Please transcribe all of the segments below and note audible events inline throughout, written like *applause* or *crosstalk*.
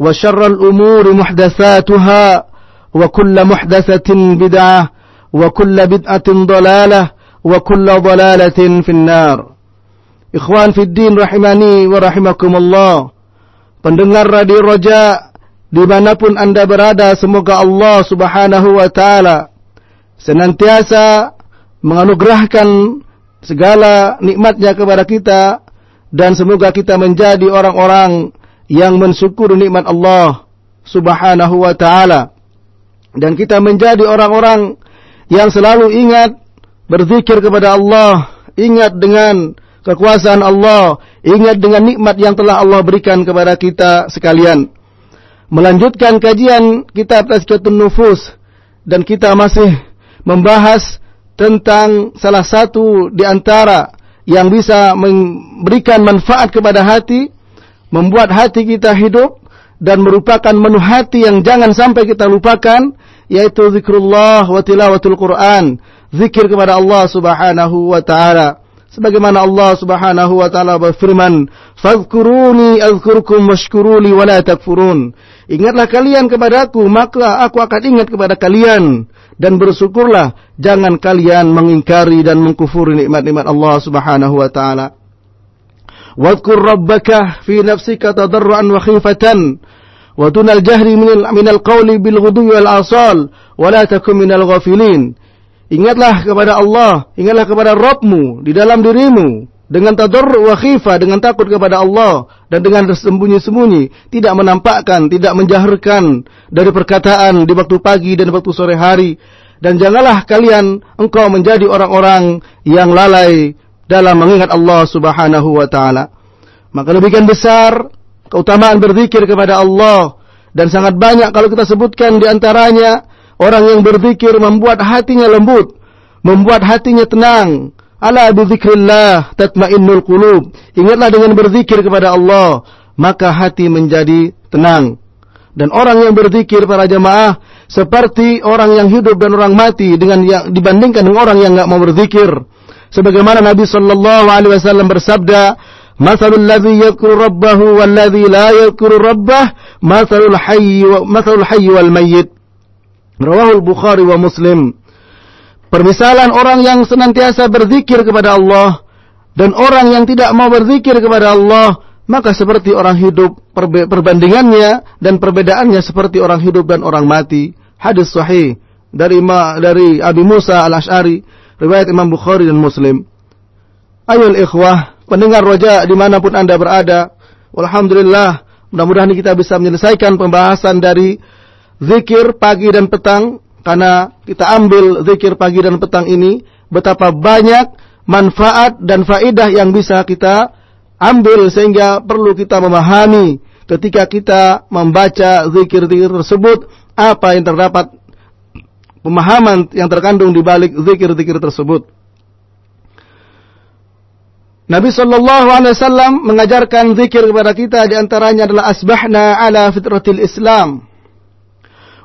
وشر الأمور محدثاتها وكل محدثة بدعة وكل بدعة ضلالة وكل ضلالة في النار Ikhwan fi din rahimani wa rahimakumullah Pendengar Radio Roja Dimanapun anda berada Semoga Allah subhanahu wa ta'ala Senantiasa Menganugerahkan Segala nikmatnya kepada kita Dan semoga kita menjadi orang-orang yang mensyukur nikmat Allah Subhanahu wa taala dan kita menjadi orang-orang yang selalu ingat berzikir kepada Allah, ingat dengan kekuasaan Allah, ingat dengan nikmat yang telah Allah berikan kepada kita sekalian. Melanjutkan kajian kitab Tazkiyatun Nufus dan kita masih membahas tentang salah satu di antara yang bisa memberikan manfaat kepada hati membuat hati kita hidup dan merupakan menu hati yang jangan sampai kita lupakan yaitu zikrullah wa tilawatul Quran zikir kepada Allah Subhanahu wa taala. Sebagaimana Allah Subhanahu wa taala berfirman fadhkuruni azkurkum washkuruli wa la takfurun. Ingatlah kalian kepadaku maka aku akan ingat kepada kalian. Dan bersyukurlah jangan kalian mengingkari dan mengkufuri nikmat-nikmat Allah Subhanahu wa taala واذكر ربك في نفسك تضرعا وخيفة ودون الجهر من القول بالغدو والآصال ولا تكن من الغافلين Ingatlah kepada Allah, ingatlah kepada Rabbmu di dalam dirimu dengan tadarru wa khifah, dengan takut kepada Allah dan dengan sembunyi-sembunyi, tidak menampakkan, tidak menjaharkan dari perkataan di waktu pagi dan waktu sore hari. Dan janganlah kalian engkau menjadi orang-orang yang lalai dalam mengingat Allah Subhanahu wa taala. Maka demikian besar keutamaan berzikir kepada Allah dan sangat banyak kalau kita sebutkan di antaranya orang yang berzikir membuat hatinya lembut, membuat hatinya tenang. Ala bizikrillah tatmainnul qulub. Ingatlah dengan berzikir kepada Allah, maka hati menjadi tenang. Dan orang yang berzikir para jamaah seperti orang yang hidup dan orang mati dengan yang dibandingkan dengan orang yang enggak mau berzikir sebagaimana Nabi sallallahu alaihi wasallam bersabda Masalul ladzi yadhkuru rabbahu wal ladzi la yadhkuru rabbah masalul hayy wa masalul hayy wal mayyit. Rawahul Bukhari wa Muslim. Permisalan orang yang senantiasa berzikir kepada Allah dan orang yang tidak mau berzikir kepada Allah maka seperti orang hidup perbandingannya dan perbedaannya seperti orang hidup dan orang mati. Hadis sahih dari dari Abi Musa al-Ash'ari riwayat Imam Bukhari dan Muslim. Ayol ikhwah, pendengar roja di mana pun anda berada, Alhamdulillah, mudah-mudahan kita bisa menyelesaikan pembahasan dari zikir pagi dan petang, karena kita ambil zikir pagi dan petang ini, betapa banyak manfaat dan faidah yang bisa kita ambil sehingga perlu kita memahami ketika kita membaca zikir-zikir tersebut apa yang terdapat pemahaman yang terkandung di balik zikir-zikir tersebut. Nabi Shallallahu Alaihi Wasallam mengajarkan zikir kepada kita di antaranya adalah asbahna ala fitratil Islam,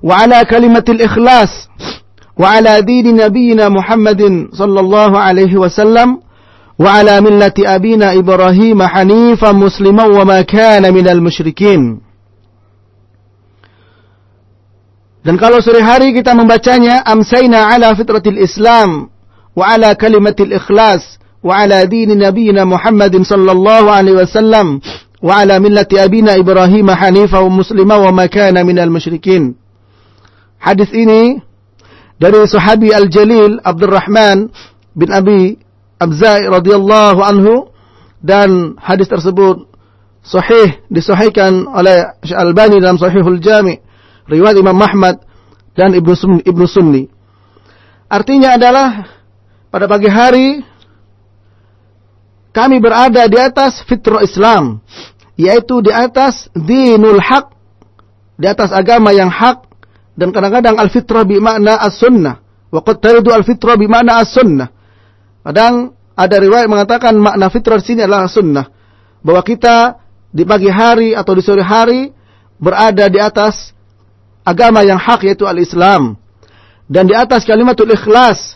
wa ala kalimatil ikhlas, wa ala dini nabiyina Muhammadin Shallallahu Alaihi Wasallam, wa ala millati abina Ibrahim hanifan musliman wa ma kana minal musyrikin. Dan kalau sore hari kita membacanya amsayna ala fitratil Islam wa ala kalimatil ikhlas wa ala dini nabiyina Muhammadin sallallahu alaihi wasallam wa ala millati abina Ibrahim hanifa wa muslima wa ma kana minal musyrikin. Hadis ini dari sahabi Al-Jalil Abdurrahman bin Abi Abzai radhiyallahu anhu dan hadis tersebut sahih disahihkan oleh Syalbani dalam Sahihul Jami' riwayat Imam Ahmad dan Ibnu Sunni, Ibnu Sunni. Artinya adalah pada pagi hari kami berada di atas fitrah Islam, yaitu di atas dinul haq, di atas agama yang hak dan kadang-kadang al-fitrah bermakna as-sunnah. Wa qad al-fitrah bermakna as-sunnah. Kadang ada riwayat mengatakan makna fitrah di sini adalah sunnah. Bahwa kita di pagi hari atau di sore hari berada di atas agama yang hak yaitu al-Islam. Dan di atas kalimatul ikhlas.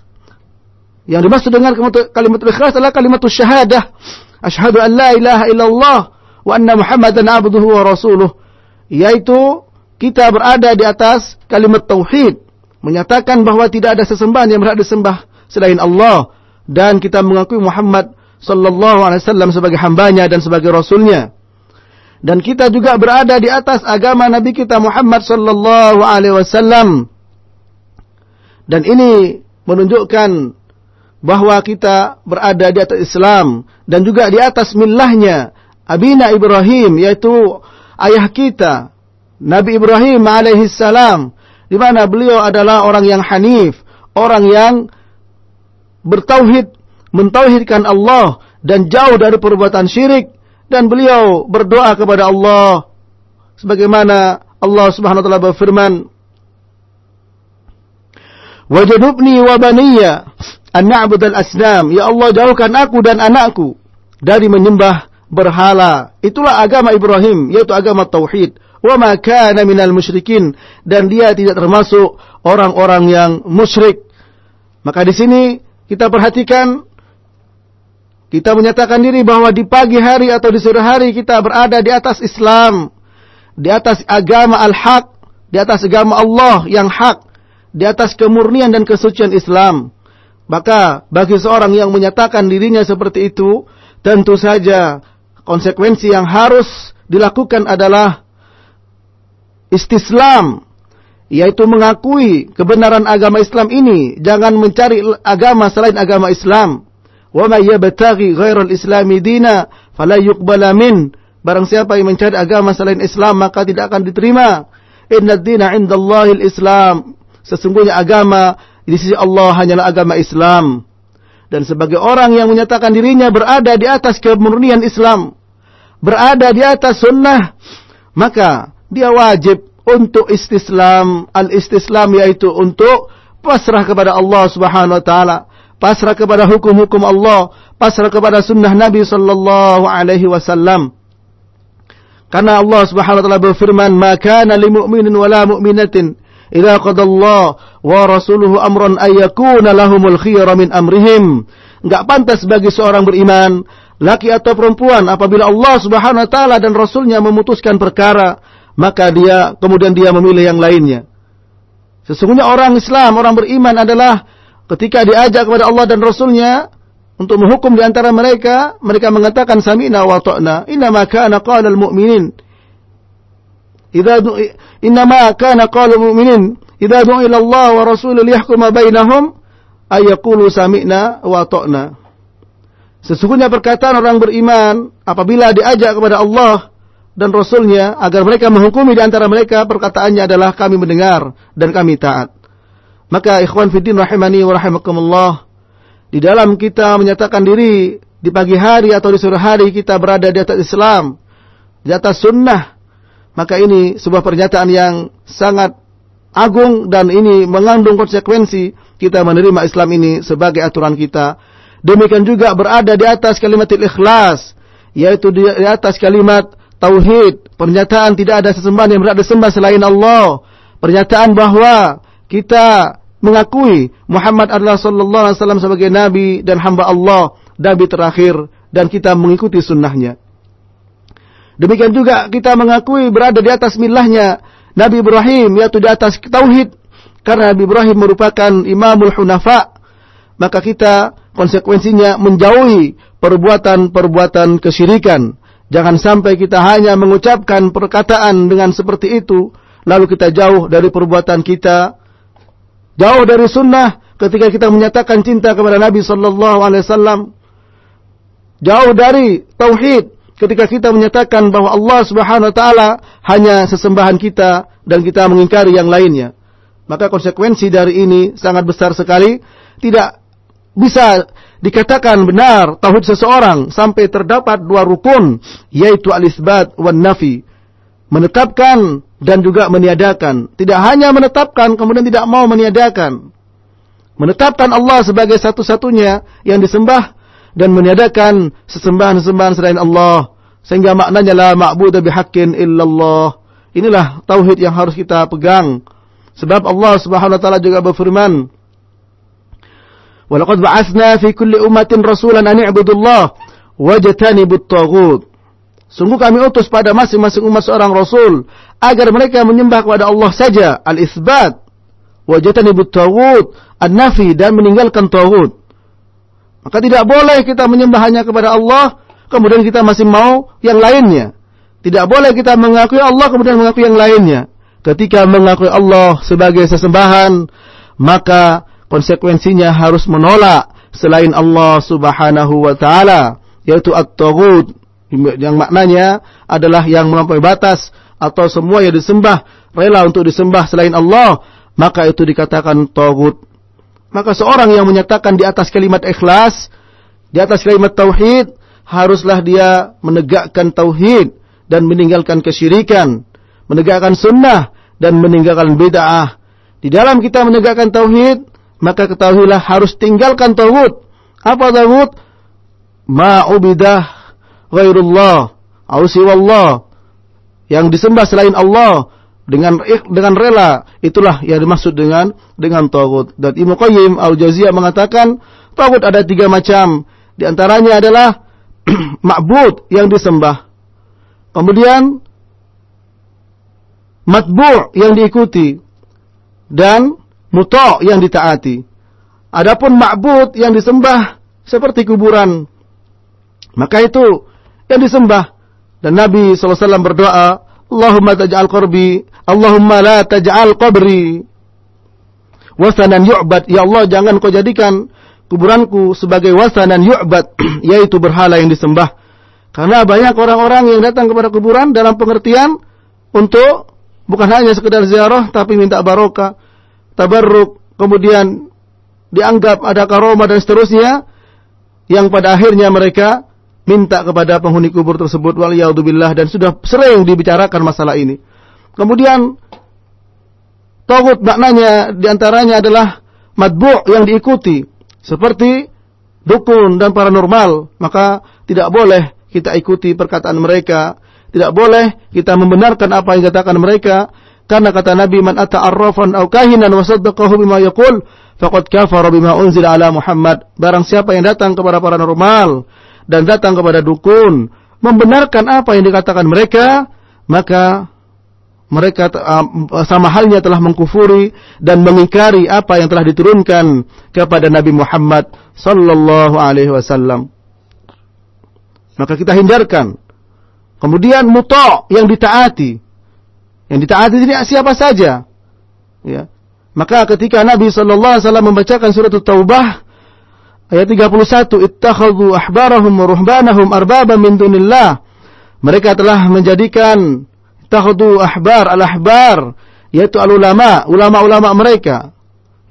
Yang dimaksud dengan kalimatul ikhlas adalah kalimatul syahadah asyhadu an la ilaha illallah wa anna muhammadan abduhu wa rasuluh. Yaitu kita berada di atas kalimat tauhid. Menyatakan bahwa tidak ada sesembahan yang berhak disembah selain Allah. Dan kita mengakui Muhammad sallallahu alaihi wasallam sebagai hambanya dan sebagai rasulnya dan kita juga berada di atas agama Nabi kita Muhammad sallallahu alaihi wasallam. Dan ini menunjukkan bahwa kita berada di atas Islam dan juga di atas millahnya Abina Ibrahim yaitu ayah kita Nabi Ibrahim alaihi salam di mana beliau adalah orang yang hanif, orang yang bertauhid, mentauhidkan Allah dan jauh dari perbuatan syirik dan beliau berdoa kepada Allah sebagaimana Allah Subhanahu wa taala berfirman Wajadubni wa baniya an na'budal asnam ya Allah jauhkan aku dan anakku dari menyembah berhala. Itulah agama Ibrahim yaitu agama tauhid. Wa ma kana minal musyrikin. Dan dia tidak termasuk orang-orang yang musyrik. Maka di sini kita perhatikan kita menyatakan diri bahwa di pagi hari atau di sore hari kita berada di atas Islam, di atas agama al-haq, di atas agama Allah yang hak, di atas kemurnian dan kesucian Islam. Maka bagi seorang yang menyatakan dirinya seperti itu, tentu saja konsekuensi yang harus dilakukan adalah istislam, yaitu mengakui kebenaran agama Islam ini, jangan mencari agama selain agama Islam. May yabtaghi ghairal islami dina fala yuqbala min. Barang siapa yang mencari agama selain Islam maka tidak akan diterima. Inna dina indallahil Islam. Sesungguhnya agama di sisi Allah hanyalah agama Islam. Dan sebagai orang yang menyatakan dirinya berada di atas kemurnian Islam, berada di atas sunnah, maka dia wajib untuk istislam, al-istislam yaitu untuk pasrah kepada Allah Subhanahu wa taala pasrah kepada hukum-hukum Allah, pasrah kepada sunnah Nabi sallallahu alaihi wasallam. Karena Allah Subhanahu wa taala berfirman, "Maka kana lil mu'minin wala mu'minatin idza Allah wa rasuluhu amran ay yakuna lahumul khiyara min amrihim." Enggak pantas bagi seorang beriman, laki atau perempuan apabila Allah Subhanahu wa taala dan rasulnya memutuskan perkara, maka dia kemudian dia memilih yang lainnya. Sesungguhnya orang Islam, orang beriman adalah ketika diajak kepada Allah dan Rasulnya untuk menghukum di antara mereka, mereka mengatakan sami'na wa ta'na. Inna kana qala al-mu'minin. Idza inna ma kana qala al-mu'minin idza du'a ila Allah wa rasulul yahkuma bainahum ay yaqulu sami'na wa ta'na. Sesungguhnya perkataan orang beriman apabila diajak kepada Allah dan Rasulnya agar mereka menghukumi di antara mereka perkataannya adalah kami mendengar dan kami taat. Maka ikhwan fiddin rahimani wa rahimakumullah di dalam kita menyatakan diri di pagi hari atau di sore hari kita berada di atas Islam, di atas sunnah, maka ini sebuah pernyataan yang sangat agung dan ini mengandung konsekuensi kita menerima Islam ini sebagai aturan kita. Demikian juga berada di atas kalimat ikhlas, yaitu di atas kalimat tauhid, pernyataan tidak ada sesembahan yang berada disembah selain Allah, pernyataan bahwa kita mengakui Muhammad adalah sallallahu alaihi wasallam sebagai nabi dan hamba Allah, nabi terakhir dan kita mengikuti sunnahnya. Demikian juga kita mengakui berada di atas millahnya Nabi Ibrahim yaitu di atas tauhid karena Nabi Ibrahim merupakan imamul hunafa maka kita konsekuensinya menjauhi perbuatan-perbuatan kesyirikan jangan sampai kita hanya mengucapkan perkataan dengan seperti itu lalu kita jauh dari perbuatan kita jauh dari sunnah ketika kita menyatakan cinta kepada Nabi sallallahu alaihi wasallam jauh dari tauhid ketika kita menyatakan bahwa Allah Subhanahu wa taala hanya sesembahan kita dan kita mengingkari yang lainnya. Maka konsekuensi dari ini sangat besar sekali, tidak bisa dikatakan benar tauhid seseorang sampai terdapat dua rukun yaitu al-isbat wan nafi. Menetapkan dan juga meniadakan. Tidak hanya menetapkan kemudian tidak mau meniadakan. Menetapkan Allah sebagai satu-satunya yang disembah dan meniadakan sesembahan-sesembahan selain Allah sehingga maknanya la ma'budu bihaqqin illallah. Inilah tauhid yang harus kita pegang. Sebab Allah Subhanahu wa taala juga berfirman, "Wa laqad ba'atsna fi kulli ummatin rasulan an i'budullah wajtanibut taghut." Sungguh kami utus pada masing-masing umat seorang rasul agar mereka menyembah kepada Allah saja, al-isbat, wajtanibut taghut, an-nafi dan meninggalkan taghut. Maka tidak boleh kita menyembah hanya kepada Allah, kemudian kita masih mau yang lainnya. Tidak boleh kita mengakui Allah kemudian mengakui yang lainnya. Ketika mengakui Allah sebagai sesembahan, maka konsekuensinya harus menolak selain Allah Subhanahu wa taala, yaitu at-taghut yang maknanya adalah yang melampaui batas atau semua yang disembah rela untuk disembah selain Allah, maka itu dikatakan taghut maka seorang yang menyatakan di atas kalimat ikhlas, di atas kalimat tauhid, haruslah dia menegakkan tauhid dan meninggalkan kesyirikan, menegakkan sunnah dan meninggalkan bid'ah. Di dalam kita menegakkan tauhid, maka ketahuilah harus tinggalkan tauhid. Apa tauhid? Ma'ubidah ghairullah, au. Yang disembah selain Allah, dengan dengan rela itulah yang dimaksud dengan dengan tagut dan Ibnu Qayyim al-Jauziyah mengatakan tagut ada tiga macam. Di antaranya adalah *clears throat* ma'bud yang disembah. Kemudian matbu' yang diikuti. Dan muta' yang ditaati. Adapun ma'bud yang disembah seperti kuburan. Maka itu yang disembah dan Nabi SAW berdoa Allahumma taj'al qurbi Allahumma la taj'al qabri wasanan yu'bad. Ya Allah, jangan kau jadikan kuburanku sebagai wasanan yu'bad, *clears throat* yaitu berhala yang disembah. Karena banyak orang-orang yang datang kepada kuburan dalam pengertian untuk bukan hanya sekedar ziarah tapi minta barokah, tabarruk, kemudian dianggap ada karomah dan seterusnya yang pada akhirnya mereka minta kepada penghuni kubur tersebut waliyadzubillah dan sudah sering dibicarakan masalah ini. Kemudian Togut maknanya di antaranya adalah madbu' yang diikuti. Seperti dukun dan paranormal. Maka tidak boleh kita ikuti perkataan mereka. Tidak boleh kita membenarkan apa yang dikatakan mereka. Karena kata Nabi, Man ata'arrafan au kahinan wa saddaqahu bima yaqul, faqad kafara bima unzila ala Muhammad. Barang siapa yang datang kepada paranormal dan datang kepada dukun, membenarkan apa yang dikatakan mereka, maka mereka uh, sama halnya telah mengkufuri dan mengingkari apa yang telah diturunkan kepada Nabi Muhammad sallallahu alaihi wasallam. Maka kita hindarkan. Kemudian muta yang ditaati. Yang ditaati ini siapa saja. Ya. Maka ketika Nabi sallallahu alaihi wasallam membacakan surat Taubah ayat 31, "Ittakhadhu ahbarahum wa ruhbanahum arbaban min dunillah." Mereka telah menjadikan ittakhadu ahbar al-ahbar yaitu al-ulama, ulama-ulama mereka.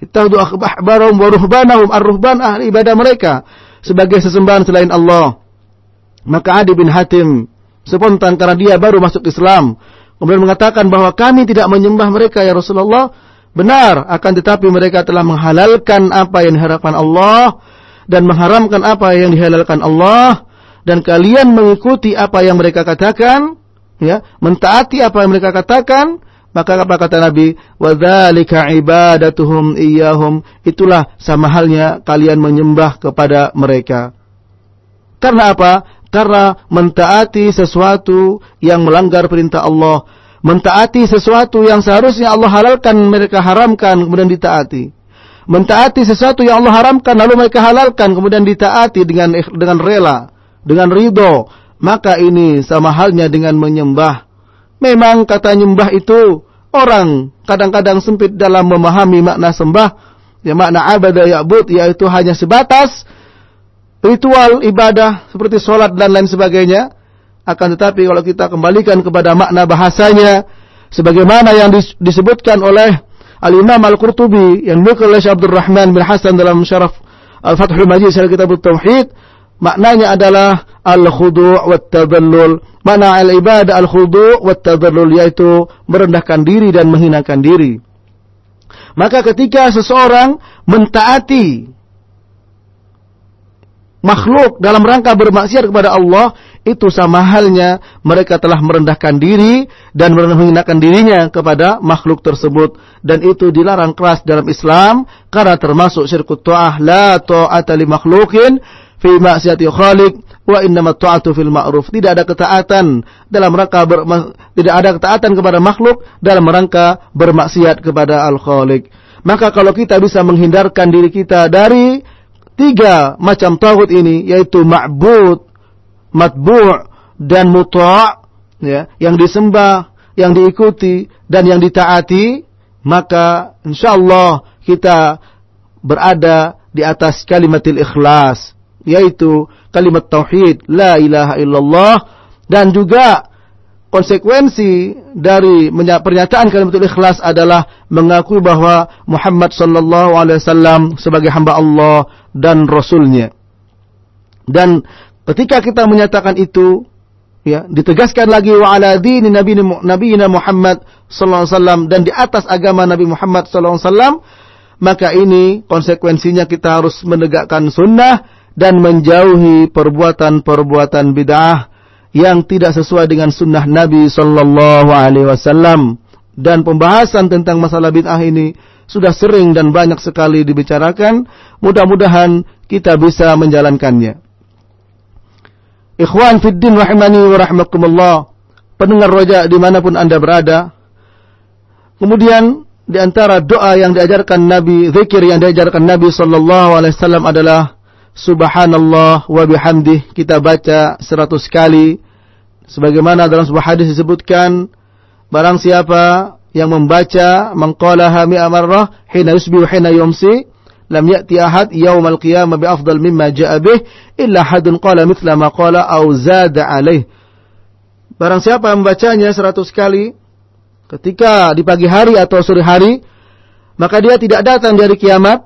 Ittakhadu ahbarahum wa ruhbanahum ar-ruhban ahli ibadah mereka sebagai sesembahan selain Allah. Maka Adi bin Hatim spontan karena dia baru masuk Islam kemudian mengatakan bahwa kami tidak menyembah mereka ya Rasulullah. Benar, akan tetapi mereka telah menghalalkan apa yang diharapkan Allah dan mengharamkan apa yang dihalalkan Allah dan kalian mengikuti apa yang mereka katakan ya, mentaati apa yang mereka katakan, Maka apa kata Nabi? Wadzalika ibadatuhum iyyahum. Itulah sama halnya kalian menyembah kepada mereka. Karena apa? Karena mentaati sesuatu yang melanggar perintah Allah, mentaati sesuatu yang seharusnya Allah halalkan mereka haramkan kemudian ditaati. Mentaati sesuatu yang Allah haramkan lalu mereka halalkan kemudian ditaati dengan dengan rela, dengan ridho, maka ini sama halnya dengan menyembah Memang kata nyembah itu orang kadang-kadang sempit dalam memahami makna sembah. Ya makna abadah ya'bud yaitu hanya sebatas ritual ibadah seperti sholat dan lain sebagainya. Akan tetapi kalau kita kembalikan kepada makna bahasanya sebagaimana yang disebutkan oleh Al-Imam Al-Qurtubi yang dikutip oleh Abdul Rahman bin Hasan dalam syaraf Al-Fathul Majid syarah kitab Tauhid maknanya adalah al-khudu' wa tadallul. Mana al-ibadah al-khudu' wa tadallul yaitu merendahkan diri dan menghinakan diri. Maka ketika seseorang mentaati makhluk dalam rangka bermaksiat kepada Allah, itu sama halnya mereka telah merendahkan diri dan menghinakan dirinya kepada makhluk tersebut dan itu dilarang keras dalam Islam karena termasuk syirkut ta'ah la ta'ata li makhlukin fi maksiati khaliq wa innamat ta'atu fil ma'ruf. Tidak ada ketaatan dalam rangka ber, tidak ada ketaatan kepada makhluk dalam rangka bermaksiat kepada al-khaliq. Maka kalau kita bisa menghindarkan diri kita dari tiga macam tauhid ini yaitu ma'bud, matbu' dan muta' ya, yang disembah, yang diikuti dan yang ditaati, maka insyaallah kita berada di atas kalimatil ikhlas yaitu kalimat tauhid la ilaha illallah dan juga konsekuensi dari pernyataan kalimat ikhlas adalah mengakui bahwa Muhammad sallallahu alaihi wasallam sebagai hamba Allah dan rasulnya. Dan ketika kita menyatakan itu ya ditegaskan lagi wa ala dini nabi nabiyina Muhammad sallallahu alaihi wasallam dan di atas agama Nabi Muhammad sallallahu alaihi wasallam maka ini konsekuensinya kita harus menegakkan sunnah dan menjauhi perbuatan-perbuatan bid'ah yang tidak sesuai dengan sunnah Nabi Sallallahu Alaihi Wasallam. Dan pembahasan tentang masalah bid'ah ini sudah sering dan banyak sekali dibicarakan. Mudah-mudahan kita bisa menjalankannya. Ikhwan Fiddin rahimani wa rahmakumullah. Pendengar roja di mana pun anda berada. Kemudian di antara doa yang diajarkan Nabi, zikir yang diajarkan Nabi Sallallahu Alaihi Wasallam adalah subhanallah wa bihamdih kita baca seratus kali sebagaimana dalam sebuah hadis disebutkan barang siapa yang membaca mengqalaha mi'a marrah hina yusbihu hina yumsi ya'ti ahad yaumal qiyamah bi afdal mimma ja'a bih illa hadun qala mithla ma qala aw zada alaih barang siapa membacanya seratus kali ketika di pagi hari atau sore hari maka dia tidak datang dari kiamat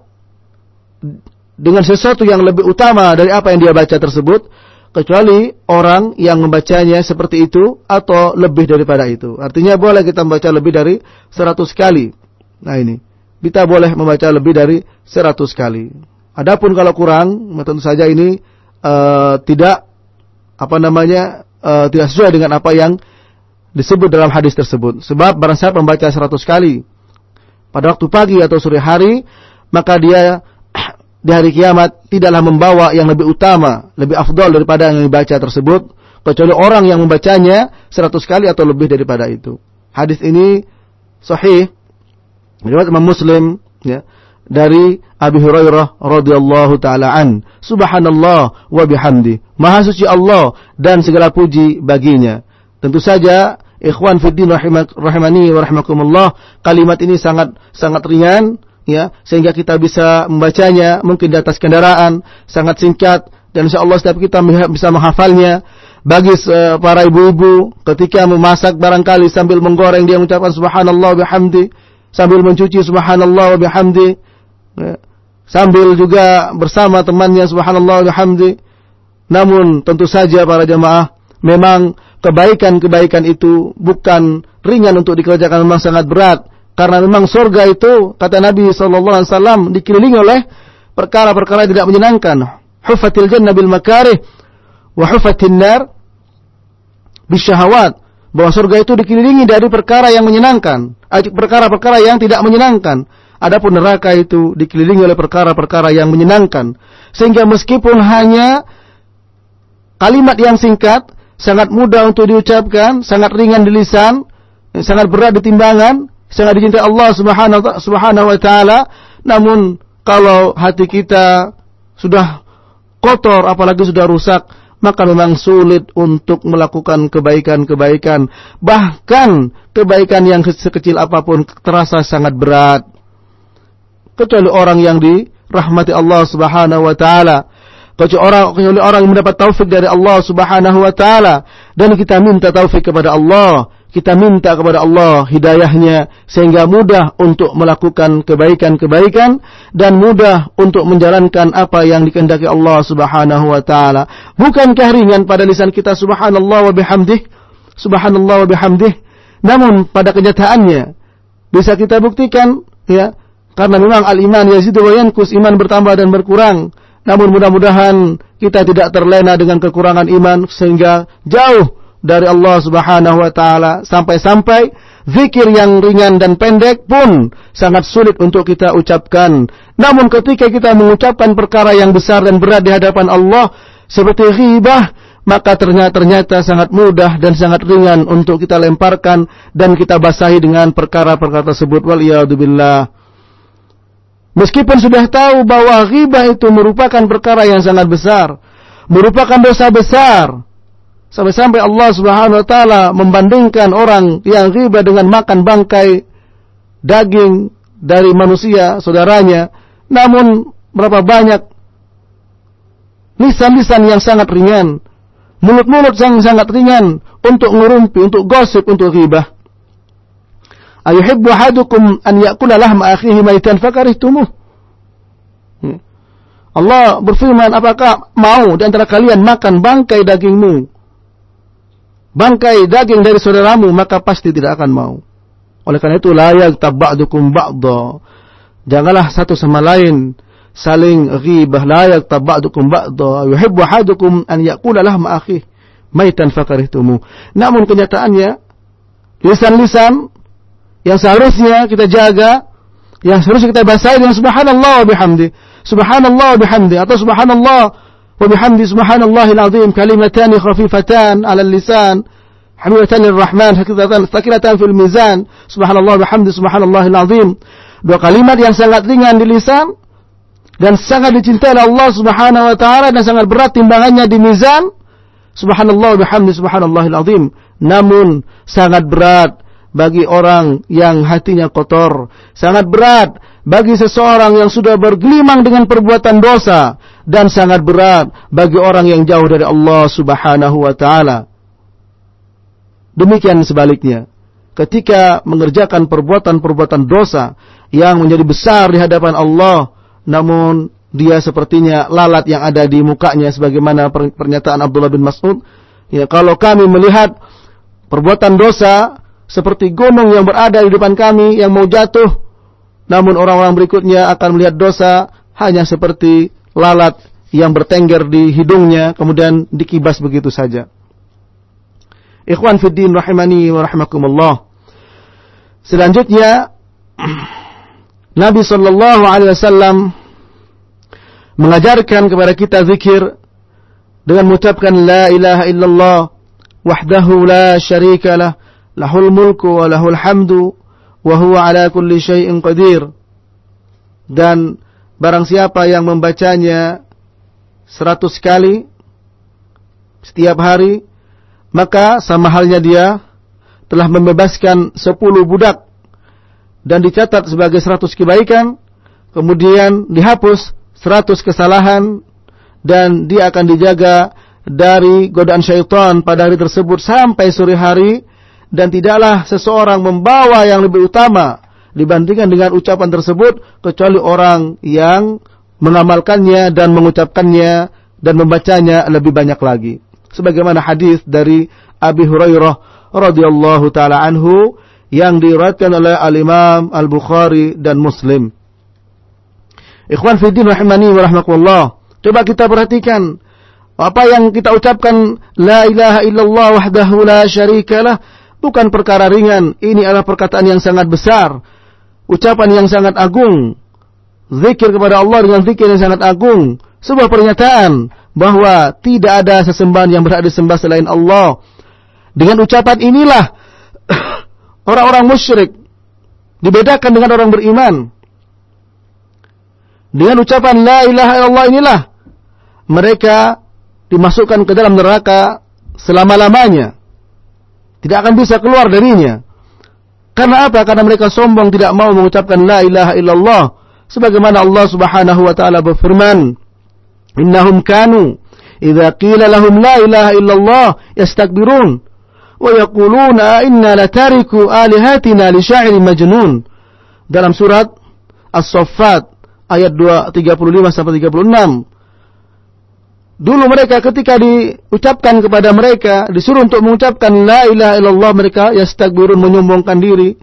dengan sesuatu yang lebih utama dari apa yang dia baca tersebut kecuali orang yang membacanya seperti itu atau lebih daripada itu. Artinya boleh kita membaca lebih dari 100 kali. Nah ini, kita boleh membaca lebih dari 100 kali. Adapun kalau kurang, tentu saja ini uh, tidak apa namanya uh, tidak sesuai dengan apa yang disebut dalam hadis tersebut. Sebab barang siapa membaca 100 kali pada waktu pagi atau sore hari, maka dia *clears throat* di hari kiamat tidaklah membawa yang lebih utama, lebih afdol daripada yang dibaca tersebut, kecuali orang yang membacanya seratus kali atau lebih daripada itu. Hadis ini sahih riwayat Imam Muslim ya dari Abi Hurairah radhiyallahu taala an. Subhanallah wa bihamdi. Maha suci Allah dan segala puji baginya. Tentu saja ikhwan fiddin rahimani wa rahimakumullah, kalimat ini sangat sangat ringan ya sehingga kita bisa membacanya mungkin di atas kendaraan sangat singkat dan insya Allah setiap kita bisa menghafalnya bagi para ibu-ibu ketika memasak barangkali sambil menggoreng dia mengucapkan subhanallah bihamdi sambil mencuci subhanallah bihamdi ya. sambil juga bersama temannya subhanallah bihamdi namun tentu saja para jemaah memang kebaikan-kebaikan itu bukan ringan untuk dikerjakan memang sangat berat karena memang surga itu kata Nabi sallallahu alaihi wasallam dikelilingi oleh perkara-perkara tidak menyenangkan. Hufatil jannah bil makarih wa hufatin nar bisyahawat. bahwa surga itu dikelilingi dari perkara yang menyenangkan, perkara-perkara yang tidak menyenangkan. Adapun neraka itu dikelilingi oleh perkara-perkara yang menyenangkan. Sehingga meskipun hanya kalimat yang singkat, sangat mudah untuk diucapkan, sangat ringan di lisan, sangat berat di timbangan, sangat dicintai Allah Subhanahu wa taala, namun kalau hati kita sudah kotor apalagi sudah rusak, maka memang sulit untuk melakukan kebaikan-kebaikan. Bahkan kebaikan yang sekecil apa pun terasa sangat berat. Kecuali orang yang dirahmati Allah Subhanahu wa taala. Kecuali orang kecuali orang yang mendapat taufik dari Allah Subhanahu wa taala dan kita minta taufik kepada Allah kita minta kepada Allah hidayahnya sehingga mudah untuk melakukan kebaikan-kebaikan dan mudah untuk menjalankan apa yang dikehendaki Allah Subhanahu wa taala. Bukankah ringan pada lisan kita subhanallah wa bihamdih, subhanallah wa bihamdih, namun pada kenyataannya bisa kita buktikan ya karena memang al-iman yazidu wa yankus, iman bertambah dan berkurang. Namun mudah-mudahan kita tidak terlena dengan kekurangan iman sehingga jauh dari Allah Subhanahu wa taala sampai-sampai zikir yang ringan dan pendek pun sangat sulit untuk kita ucapkan. Namun ketika kita mengucapkan perkara yang besar dan berat di hadapan Allah seperti ghibah, maka ternyata, ternyata sangat mudah dan sangat ringan untuk kita lemparkan dan kita basahi dengan perkara-perkara tersebut. Waliyadzubillah. Meskipun sudah tahu bahwa ghibah itu merupakan perkara yang sangat besar, merupakan dosa besar, Sampai-sampai Allah Subhanahu wa taala membandingkan orang yang riba dengan makan bangkai daging dari manusia saudaranya. Namun berapa banyak lisan-lisan yang sangat ringan, mulut-mulut yang sangat ringan untuk ngurumpi, untuk gosip, untuk riba. Ayuhibbu ahadukum an yakula lahma akhihi maitan fakarihtumuh. Hmm. Allah berfirman, apakah mau di antara kalian makan bangkai dagingmu bangkai daging dari saudaramu maka pasti tidak akan mau. Oleh karena itu layak tabadukum ba'dha. Janganlah satu sama lain saling ghibah layak tabadukum ba'dha. Yuhibbu ahadukum an yaqula lahma akhih maitan fakarihtumu. Namun kenyataannya lisan-lisan yang seharusnya kita jaga, yang seharusnya kita basahi dengan subhanallah wa bihamdi. Subhanallah wa bihamdi atau subhanallah وبحمد سبحان الله العظيم كلمتان خفيفتان على اللسان حبيبتان للرحمن ثقيلتان في الميزان سبحان الله وبحمد سبحان الله العظيم dua kalimat yang sangat ringan di lisan dan sangat dicintai oleh Allah Subhanahu wa taala dan sangat berat timbangannya di mizan subhanallah bihamdi subhanallahil azim namun sangat berat bagi orang yang hatinya kotor sangat berat bagi seseorang yang sudah bergelimang dengan perbuatan dosa dan sangat berat bagi orang yang jauh dari Allah Subhanahu wa taala. Demikian sebaliknya, ketika mengerjakan perbuatan-perbuatan dosa yang menjadi besar di hadapan Allah, namun dia sepertinya lalat yang ada di mukanya sebagaimana pernyataan Abdullah bin Mas'ud, ya kalau kami melihat perbuatan dosa seperti gunung yang berada di depan kami yang mau jatuh, namun orang-orang berikutnya akan melihat dosa hanya seperti lalat yang bertengger di hidungnya kemudian dikibas begitu saja. Ikhwan fiddin rahimani wa rahimakumullah. Selanjutnya *clears throat* Nabi sallallahu alaihi wasallam mengajarkan kepada kita zikir dengan mengucapkan la ilaha illallah wahdahu la syarika lah lahul mulku wa lahul hamdu wa huwa ala kulli syai'in qadir dan Barang siapa yang membacanya seratus kali setiap hari, maka sama halnya dia telah membebaskan sepuluh budak dan dicatat sebagai seratus kebaikan, kemudian dihapus seratus kesalahan dan dia akan dijaga dari godaan syaitan pada hari tersebut sampai sore hari. Dan tidaklah seseorang membawa yang lebih utama dibandingkan dengan ucapan tersebut kecuali orang yang mengamalkannya dan mengucapkannya dan membacanya lebih banyak lagi. Sebagaimana hadis dari Abi Hurairah radhiyallahu taala anhu yang diriwayatkan oleh Al-Imam Al-Bukhari dan Muslim. Ikhwan fiddin rahimani wa rahmatullah. Coba kita perhatikan apa yang kita ucapkan la ilaha illallah wahdahu la syarikalah bukan perkara ringan, ini adalah perkataan yang sangat besar, ucapan yang sangat agung. Zikir kepada Allah dengan zikir yang sangat agung, sebuah pernyataan bahwa tidak ada sesembahan yang berhak disembah selain Allah. Dengan ucapan inilah *coughs* orang-orang musyrik dibedakan dengan orang beriman. Dengan ucapan la ilaha illallah inilah mereka dimasukkan ke dalam neraka selama-lamanya. Tidak akan bisa keluar darinya. Karena apa? Karena mereka sombong tidak mau mengucapkan la ilaha illallah. Sebagaimana Allah subhanahu wa ta'ala berfirman. Innahum kanu. Iza qila lahum la ilaha illallah. Yastakbirun. Wa yakuluna inna latariku alihatina li syairi majnun. Dalam surat As-Saffat ayat 2, 35 sampai 36. Dulu mereka ketika diucapkan kepada mereka, disuruh untuk mengucapkan la ilaha illallah mereka yastakbirun menyombongkan diri.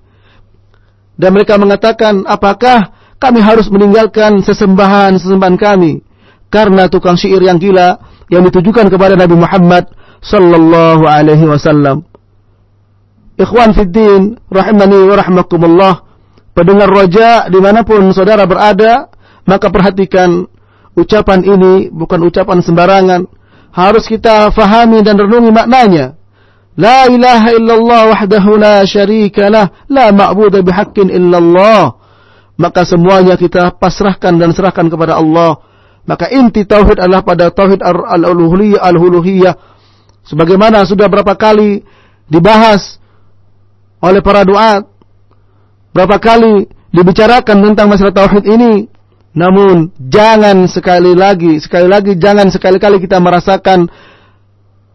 Dan mereka mengatakan, apakah kami harus meninggalkan sesembahan-sesembahan kami karena tukang syair yang gila yang ditujukan kepada Nabi Muhammad sallallahu alaihi wasallam. Ikhwan fiddin, rahimani wa rahmakumullah. Pendengar roja di mana pun saudara berada, maka perhatikan ucapan ini bukan ucapan sembarangan. Harus kita fahami dan renungi maknanya. La ilaha illallah wahdahu la lah, la ma'budu bihaqqin illallah. Maka semuanya kita pasrahkan dan serahkan kepada Allah. Maka inti tauhid adalah pada tauhid al-uluhiyah al-uluhiyah. Sebagaimana sudah berapa kali dibahas oleh para duat. Berapa kali dibicarakan tentang masalah tauhid ini namun jangan sekali lagi, sekali lagi jangan sekali-kali kita merasakan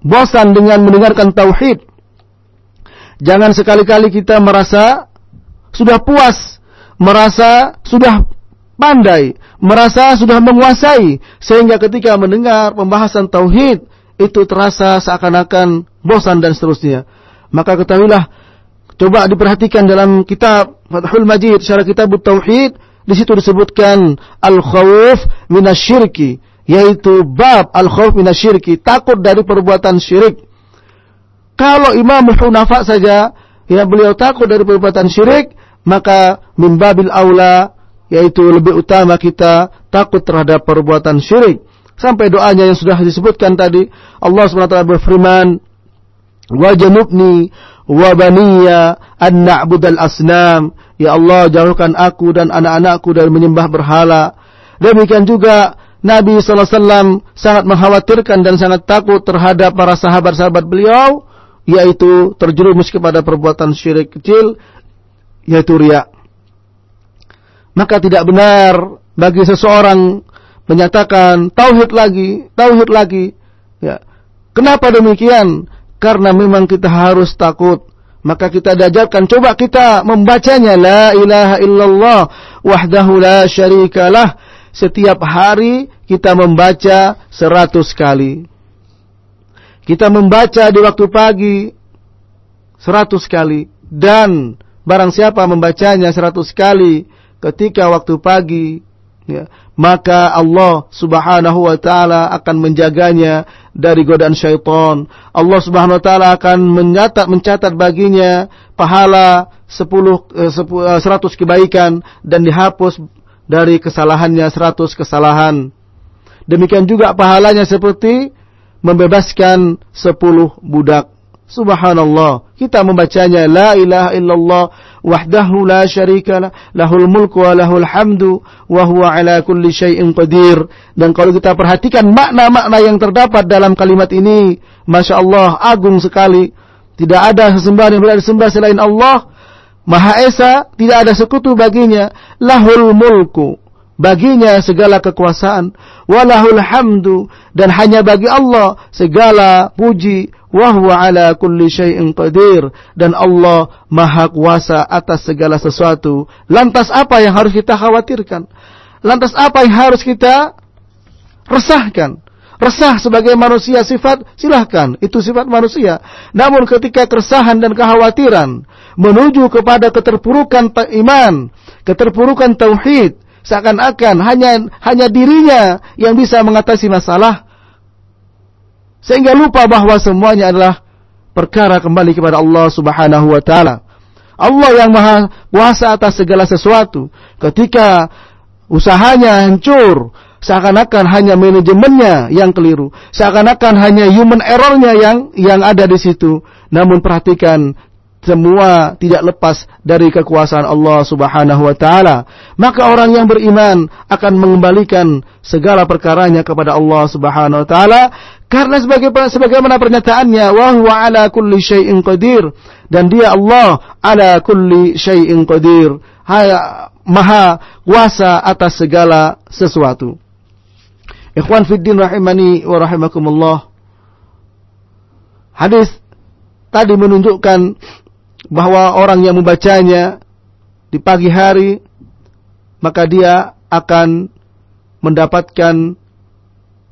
bosan dengan mendengarkan tauhid. Jangan sekali-kali kita merasa sudah puas, merasa sudah pandai, merasa sudah menguasai sehingga ketika mendengar pembahasan tauhid itu terasa seakan-akan bosan dan seterusnya. Maka ketahuilah coba diperhatikan dalam kitab Fathul Majid, syarah kitab Tauhid di situ disebutkan al-khauf minasyirki, yaitu bab al-khauf minasyirki, takut dari perbuatan syirik. Kalau Imam Hunafa saja ya beliau takut dari perbuatan syirik, maka min babil aula yaitu lebih utama kita takut terhadap perbuatan syirik. Sampai doanya yang sudah disebutkan tadi, Allah SWT berfirman, "Wa janubni wa baniya an na'budal asnam." Ya Allah jauhkan aku dan anak-anakku dari menyembah berhala. Demikian juga Nabi SAW sangat mengkhawatirkan dan sangat takut terhadap para sahabat-sahabat beliau. Yaitu terjerumus kepada perbuatan syirik kecil. Yaitu riak. Maka tidak benar bagi seseorang menyatakan tauhid lagi, tauhid lagi. Ya. Kenapa demikian? Karena memang kita harus takut maka kita diajarkan coba kita membacanya la ilaha illallah wahdahu la syarikalah setiap hari kita membaca seratus kali. Kita membaca di waktu pagi seratus kali. Dan barang siapa membacanya seratus kali ketika waktu pagi ya, maka Allah Subhanahu wa taala akan menjaganya dari godaan syaitan. Allah Subhanahu wa taala akan mencatat mencatat baginya pahala 10 100 eh, kebaikan dan dihapus dari kesalahannya 100 kesalahan. Demikian juga pahalanya seperti membebaskan 10 budak. Subhanallah. Kita membacanya la ilaha illallah wahdahu la syarika lah, lahul mulku wa lahul hamdu wa huwa ala kulli syai'in qadir. Dan kalau kita perhatikan makna-makna yang terdapat dalam kalimat ini, Masya Allah, agung sekali. Tidak ada sesembahan yang berada disembah selain Allah. Maha Esa, tidak ada sekutu baginya. Lahul mulku. Baginya segala kekuasaan. Walahul hamdu. Dan hanya bagi Allah segala puji wahwa ala kulli syai'in qadir dan Allah maha kuasa atas segala sesuatu. Lantas apa yang harus kita khawatirkan? Lantas apa yang harus kita resahkan? Resah sebagai manusia sifat silahkan itu sifat manusia. Namun ketika keresahan dan kekhawatiran menuju kepada keterpurukan iman, keterpurukan tauhid, seakan-akan hanya hanya dirinya yang bisa mengatasi masalah, sehingga lupa bahwa semuanya adalah perkara kembali kepada Allah Subhanahu wa taala. Allah yang maha kuasa atas segala sesuatu. Ketika usahanya hancur, seakan-akan hanya manajemennya yang keliru, seakan-akan hanya human errornya yang yang ada di situ. Namun perhatikan semua tidak lepas dari kekuasaan Allah Subhanahu wa taala. Maka orang yang beriman akan mengembalikan segala perkaranya kepada Allah Subhanahu wa taala karena sebagai sebagaimana pernyataannya wa huwa ala kulli syai'in qadir dan dia Allah ala kulli syai'in qadir. Maha kuasa atas segala sesuatu. Ikhwan fiddin rahimani wa rahimakumullah. Hadis tadi menunjukkan bahwa orang yang membacanya di pagi hari maka dia akan mendapatkan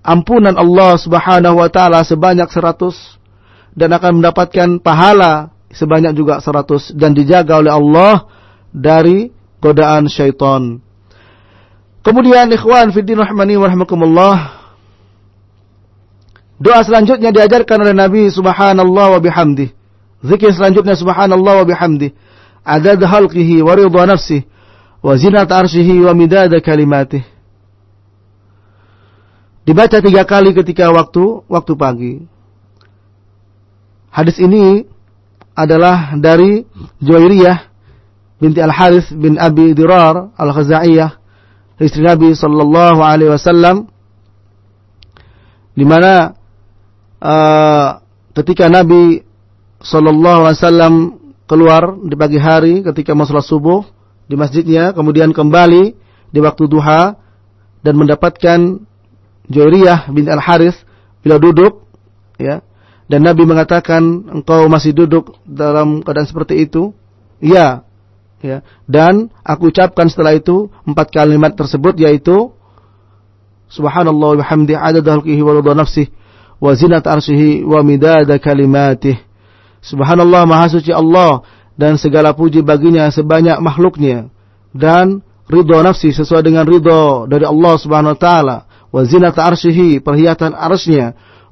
ampunan Allah Subhanahu wa taala sebanyak 100 dan akan mendapatkan pahala sebanyak juga 100 dan dijaga oleh Allah dari godaan syaitan. Kemudian ikhwan fiddin rahmani wa rahmakumullah Doa selanjutnya diajarkan oleh Nabi Subhanallah wa bihamdih Zikir selanjutnya subhanallah wa bihamdi. Adad halqihi wa ridha nafsih. Wa zinat arshihi wa midada kalimatih. Dibaca tiga kali ketika waktu waktu pagi. Hadis ini adalah dari Juwairiyah binti Al-Harith bin Abi Dirar Al-Khazaiyah istri Nabi sallallahu alaihi wasallam di mana uh, ketika Nabi Sallallahu Alaihi Wasallam keluar di pagi hari ketika mau sholat subuh di masjidnya, kemudian kembali di waktu duha dan mendapatkan Jairiyah bin Al Harith bila duduk, ya. Dan Nabi mengatakan engkau masih duduk dalam keadaan seperti itu, iya, ya. Dan aku ucapkan setelah itu empat kalimat tersebut yaitu Subhanallah wa bihamdi adada halqihi wa ridha nafsihi wa zinat arsyihi wa midada kalimatih Subhanallah maha suci Allah dan segala puji baginya sebanyak makhluknya dan ridho nafsi sesuai dengan ridho dari Allah Subhanahu wa taala wa zinata arsyihi perhiasan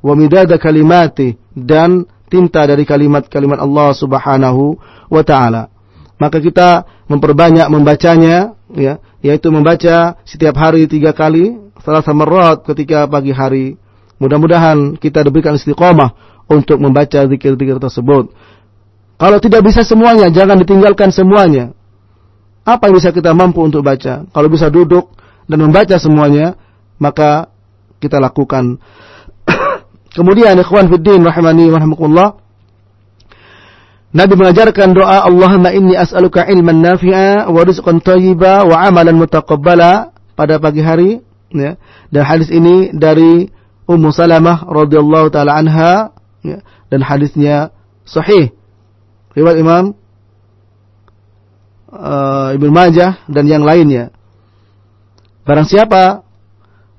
wa midada kalimati dan tinta dari kalimat-kalimat Allah Subhanahu wa taala. Maka kita memperbanyak membacanya ya, yaitu membaca setiap hari tiga kali, salah rot ketika pagi hari. Mudah-mudahan kita diberikan istiqomah untuk membaca zikir-zikir tersebut. Kalau tidak bisa semuanya, jangan ditinggalkan semuanya. Apa yang bisa kita mampu untuk baca? Kalau bisa duduk dan membaca semuanya, maka kita lakukan. *coughs* Kemudian ikhwan fiddin rahimani wa Nabi mengajarkan doa Allahumma inni as'aluka ilman nafi'a wa rizqan thayyiba wa amalan mutaqabbala pada pagi hari ya. Dan hadis ini dari Ummu Salamah radhiyallahu taala anha ya, dan hadisnya sahih. Riwayat Imam uh, Ibnu Majah dan yang lainnya. Barang siapa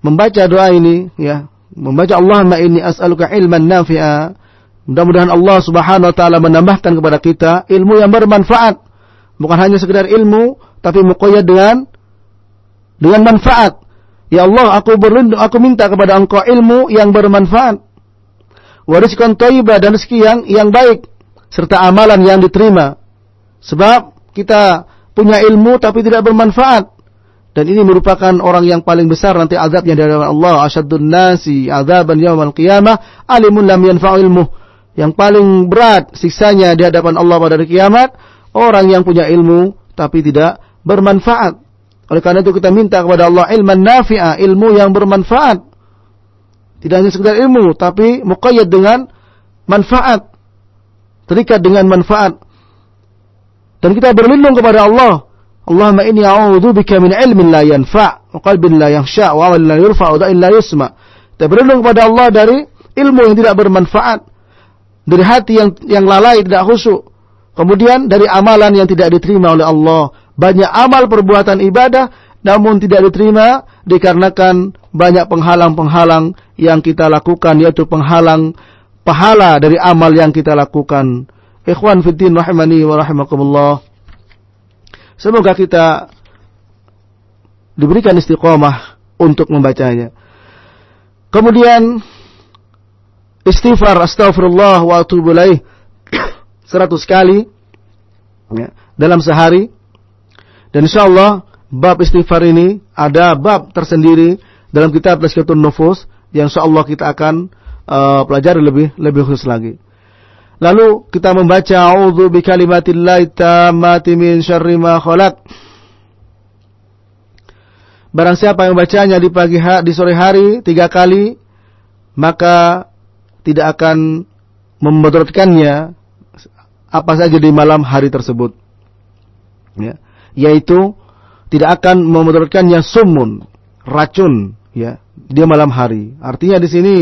membaca doa ini ya membaca Allahumma inni as'aluka ilman nafi'a mudah-mudahan Allah Subhanahu wa taala menambahkan kepada kita ilmu yang bermanfaat. Bukan hanya sekedar ilmu tapi muqayyad dengan dengan manfaat. Ya Allah aku berlindung aku minta kepada engkau ilmu yang bermanfaat wariskan thayyibah dan rezeki yang yang baik serta amalan yang diterima. Sebab kita punya ilmu tapi tidak bermanfaat. Dan ini merupakan orang yang paling besar nanti azabnya dari Allah. Asyaddun nasi azaban yawmal qiyamah alimun lam yanfa'u ilmu. Yang paling berat siksanya di hadapan Allah pada hari kiamat orang yang punya ilmu tapi tidak bermanfaat. Oleh karena itu kita minta kepada Allah ilman nafi'a, ilmu yang bermanfaat. Tidak hanya sekedar ilmu, tapi muqayyad dengan manfaat. Terikat dengan manfaat. Dan kita berlindung kepada Allah. Allahumma inni a'udhu bika min ilmin la yanfa' wa qalbin la yakhsha' wa amalin la yurfa' wa da'in la yusma'. Kita berlindung kepada Allah dari ilmu yang tidak bermanfaat. Dari hati yang yang lalai tidak khusyuk. Kemudian dari amalan yang tidak diterima oleh Allah. Banyak amal perbuatan ibadah namun tidak diterima dikarenakan banyak penghalang-penghalang yang kita lakukan yaitu penghalang pahala dari amal yang kita lakukan. Ikhwan fiddin rahimani wa rahimakumullah. Semoga kita diberikan istiqomah untuk membacanya. Kemudian istighfar astaghfirullah wa atubu ilaih *coughs* 100 kali ya, dalam sehari. Dan insya Allah bab istighfar ini ada bab tersendiri dalam kitab Tazkiyatun Nufus yang insya Allah kita akan uh, pelajari lebih lebih khusus lagi. Lalu kita membaca a'udzu bikalimatillahi tammati min syarri ma khalaq. Barang siapa yang membacanya di pagi hari, di sore hari tiga kali, maka tidak akan memudaratkannya apa saja di malam hari tersebut. Ya. Yaitu tidak akan memudaratkannya sumun, racun, ya, di malam hari. Artinya di sini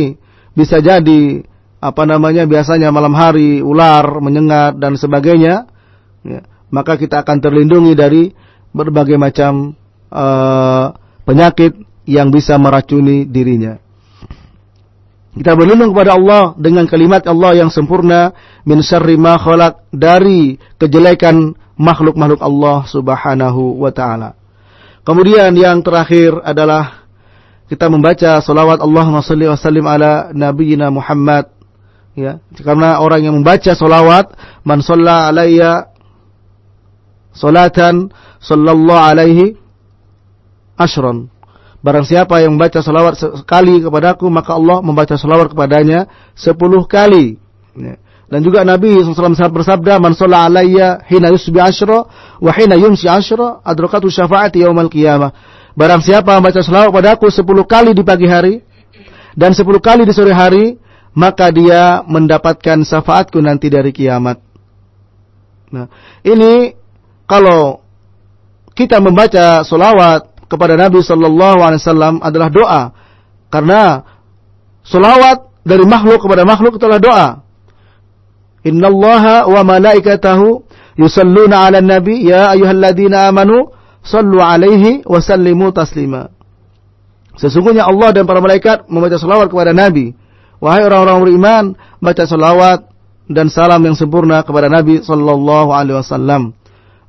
bisa jadi apa namanya biasanya malam hari ular menyengat dan sebagainya, ya, maka kita akan terlindungi dari berbagai macam uh, penyakit yang bisa meracuni dirinya. Kita berlindung kepada Allah dengan kalimat Allah yang sempurna min syarri ma khalaq dari kejelekan makhluk-makhluk Allah Subhanahu wa taala. Kemudian yang terakhir adalah kita membaca salawat Allahumma shalli wa sallim ala nabiyyina Muhammad ya karena orang yang membaca salawat man shalla alayya salatan sallallahu alaihi ashron. Barang siapa yang membaca salawat sekali kepadaku, maka Allah membaca salawat kepadanya sepuluh kali. Ya. Dan juga Nabi SAW bersabda, Man sholla alayya hina yusbi ashra, wa hina yumsi ashra, adrakatu syafaati yawmal qiyamah. Barang siapa membaca salawat kepadaku sepuluh kali di pagi hari, dan sepuluh kali di sore hari, maka dia mendapatkan syafaatku nanti dari kiamat. Nah, ini kalau kita membaca salawat kepada Nabi Sallallahu Alaihi Wasallam adalah doa, karena solawat dari makhluk kepada makhluk itulah doa. Inna Allah wa malaikatahu yusalluna ala nabi ya ayyuhalladzina amanu sallu alaihi wa sallimu taslima. Sesungguhnya Allah dan para malaikat membaca salawat kepada Nabi. Wahai orang-orang beriman, baca salawat dan salam yang sempurna kepada Nabi sallallahu alaihi wasallam.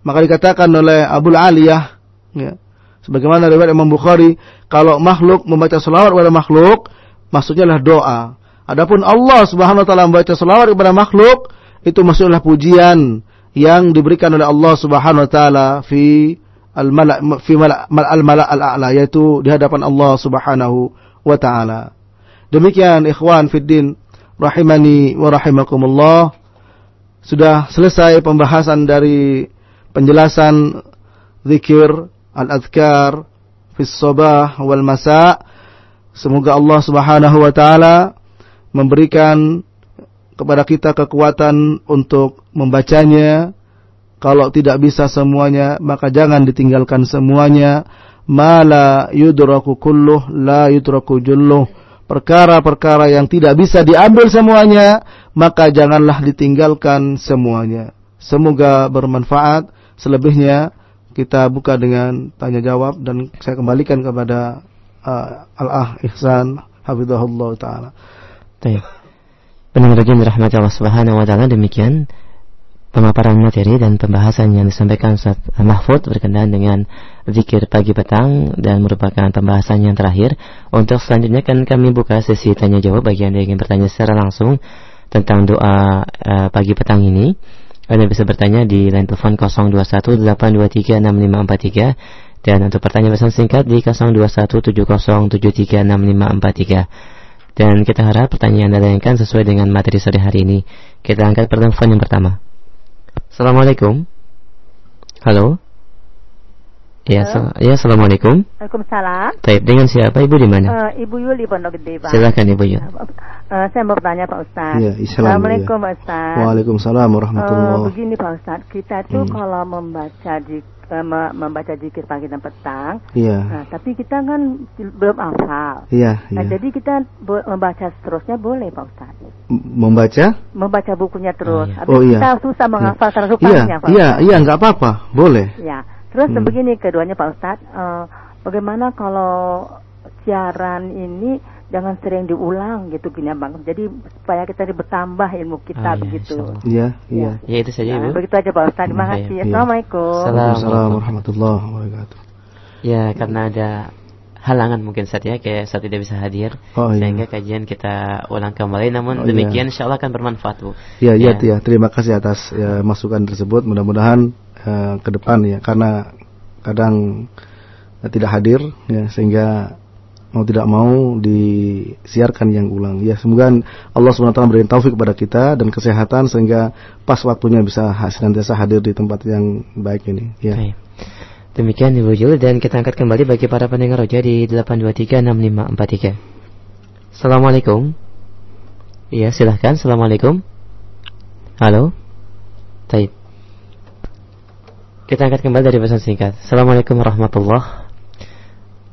Maka dikatakan oleh Abu Aliyah, ya, Sebagaimana riwayat Imam Bukhari, kalau makhluk membaca selawat kepada makhluk, maksudnya adalah doa. Adapun Allah Subhanahu wa taala membaca selawat kepada makhluk, itu maksudnya pujian yang diberikan oleh Allah Subhanahu wa taala fi al-mala fi al-mala al-a'la yaitu di hadapan Allah Subhanahu wa taala. Demikian ikhwan fiddin rahimani wa rahimakumullah. Sudah selesai pembahasan dari penjelasan zikir al-adhkar fi sabah wal masa. Semoga Allah Subhanahu wa taala memberikan kepada kita kekuatan untuk membacanya. Kalau tidak bisa semuanya, maka jangan ditinggalkan semuanya. Mala yudraku kulluh la yudraku julluh. Perkara-perkara yang tidak bisa diambil semuanya, maka janganlah ditinggalkan semuanya. Semoga bermanfaat. Selebihnya kita buka dengan tanya jawab dan saya kembalikan kepada uh, Al-Ah Ihsan hafizahullah taala. Baik. Pendengar dirahmati Allah Subhanahu wa taala demikian pemaparan materi dan pembahasan yang disampaikan Ustaz Mahfud berkenaan dengan zikir pagi petang dan merupakan pembahasan yang terakhir. Untuk selanjutnya kan kami buka sesi tanya jawab bagi Anda yang ingin bertanya secara langsung tentang doa uh, pagi petang ini. Anda bisa bertanya di line telepon 0218236543 dan untuk pertanyaan pesan singkat di 0217073543 dan kita harap pertanyaan Anda tanyakan sesuai dengan materi sore hari ini. Kita angkat pertemuan yang pertama. Assalamualaikum. Halo. Ya, ya, assalamualaikum. Waalaikumsalam. Baik, dengan siapa Ibu di mana? Uh, Ibu Yuli Pondok Gede, Pak. Silakan Ibu Yuli. Uh, saya mau bertanya Pak Ustaz. Ya, Assalamualaikum Pak Ustaz. Waalaikumsalam warahmatullahi uh, Begini Pak Ustaz, kita tuh hmm. kalau membaca di uh, membaca zikir pagi dan petang. Iya. Nah, tapi kita kan belum hafal. Iya, Nah, jadi kita membaca seterusnya boleh Pak Ustaz. membaca? Membaca bukunya terus. Oh, iya. oh iya. Kita susah menghafalkan iya. rupanya iya, Pak Iya, iya, nggak apa-apa, boleh. Ya. Terus hmm. begini keduanya Pak Ustadz, uh, bagaimana kalau siaran ini jangan sering diulang gitu gini bang. Jadi supaya kita bertambah ilmu kita oh, begitu. Iya, iya. Ya itu saja nah, Ibu. Begitu aja Pak Ustadz. Terima kasih. Ya. Assalamualaikum. Assalamualaikum warahmatullahi wabarakatuh. Ya karena ada halangan mungkin saat ya kayak saat tidak bisa hadir Oh, iya. sehingga kajian kita ulang kembali namun Oh, demikian insya Allah akan bermanfaat Bu. Ya, ya, Ya. ya. Terima kasih atas ya, masukan tersebut. Mudah-mudahan eh, ke depan ya, karena kadang eh, tidak hadir ya, sehingga mau tidak mau disiarkan yang ulang. Ya, semoga Allah SWT memberi taufik kepada kita dan kesehatan sehingga pas waktunya bisa senantiasa hadir di tempat yang baik ini. Ya. Baik. Demikian Ibu Jul dan kita angkat kembali bagi para pendengar roja di 8236543. Assalamualaikum. Iya, silahkan. Assalamualaikum. Halo. Taib. Kita angkat kembali dari pesan singkat. Assalamualaikum warahmatullah.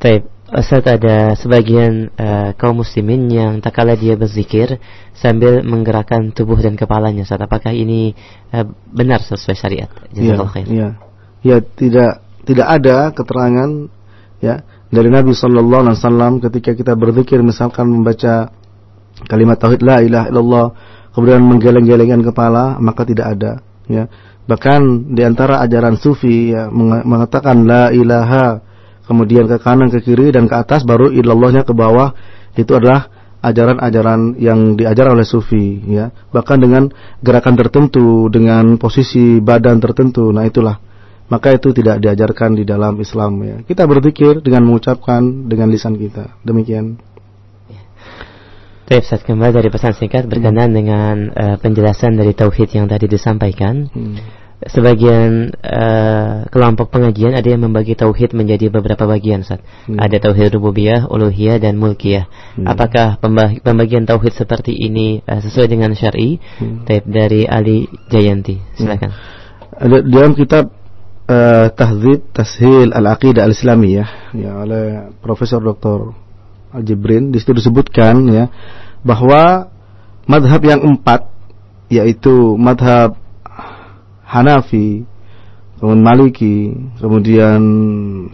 Taib. Ustaz ada sebagian eh, kaum muslimin yang tak kala dia berzikir sambil menggerakkan tubuh dan kepalanya. Ustaz, apakah ini eh, benar sesuai syariat? Ya, Jazakallah khair. ya. Ya, tidak tidak ada keterangan ya dari Nabi sallallahu alaihi wasallam ketika kita berzikir misalkan membaca kalimat tauhid la ilaha illallah kemudian menggeleng-gelengkan kepala maka tidak ada ya. Bahkan di antara ajaran sufi ya, meng- mengatakan la ilaha kemudian ke kanan ke kiri dan ke atas baru illallahnya ke bawah. Itu adalah ajaran-ajaran yang diajar oleh sufi ya. Bahkan dengan gerakan tertentu dengan posisi badan tertentu. Nah itulah. Maka itu tidak diajarkan di dalam Islam ya. Kita berzikir dengan mengucapkan dengan lisan kita. Demikian. Baik, Ustaz kembali dari pesan singkat berkenaan dengan eh, penjelasan dari tauhid yang tadi disampaikan. Hmm. Sebagian eh, kelompok pengajian ada yang membagi tauhid menjadi beberapa bagian, Ustaz. Hmm. Ada tauhid rububiyah, uluhiyah dan mulkiyah. Hmm. Apakah pemba- pembagian tauhid seperti ini eh, sesuai dengan syar'i? Hmm. Dari Ali Jayanti. Silakan. ada dalam kitab uh, Tahzib Tashil Al-Aqidah Al-Islamiyah ya oleh Profesor Dr. Al-Jibrin di situ disebutkan ya bahwa madhab yang empat yaitu madhab Hanafi kemudian Maliki kemudian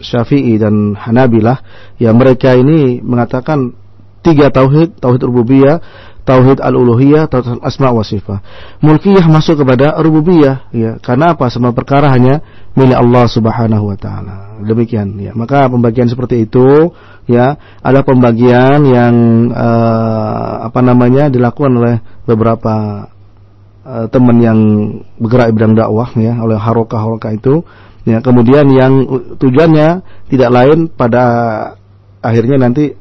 Syafi'i dan Hanabilah ya mereka ini mengatakan tiga tauhid tauhid rububiyah tauhid al-uluhiyah tauhid asma wa sifat. Mulkiyah masuk kepada rububiyah ya. Karena apa? Semua perkara hanya milik Allah Subhanahu wa taala. Demikian ya. Maka pembagian seperti itu ya ada pembagian yang eh, apa namanya dilakukan oleh beberapa eh, teman yang bergerak di bidang dakwah ya oleh harokah-harokah itu ya kemudian yang tujuannya tidak lain pada akhirnya nanti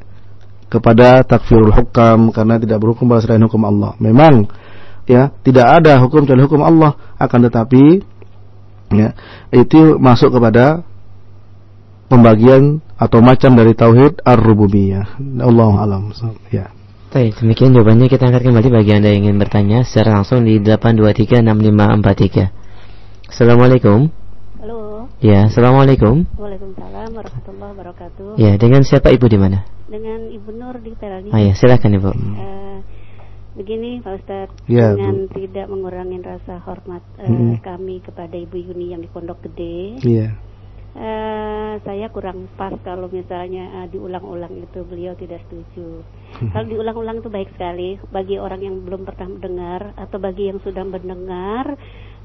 kepada takfirul hukam karena tidak berhukum pada selain hukum Allah. Memang ya tidak ada hukum kecuali hukum Allah akan tetapi ya itu masuk kepada pembagian atau macam dari tauhid ar-rububiyah. Allah alam. Ya. Baik, demikian jawabannya kita angkat kembali bagi Anda yang ingin bertanya secara langsung di 8236543. Assalamualaikum. Halo, Ya, Assalamualaikum. Waalaikumsalam warahmatullahi wabarakatuh. Ya, dengan siapa Ibu di mana? Dengan Ibu Nur di Pelani. Oh ya, silakan Ibu. Eh, begini Pak Ustadz, Ya, dengan tidak mengurangi rasa hormat eh, Mm-mm. kami kepada Ibu Yuni yang di Pondok Gede, Iya. Eh, saya kurang pas kalau misalnya eh, diulang-ulang itu beliau tidak setuju. Kalau diulang-ulang itu baik sekali bagi orang yang belum pernah mendengar atau bagi yang sudah mendengar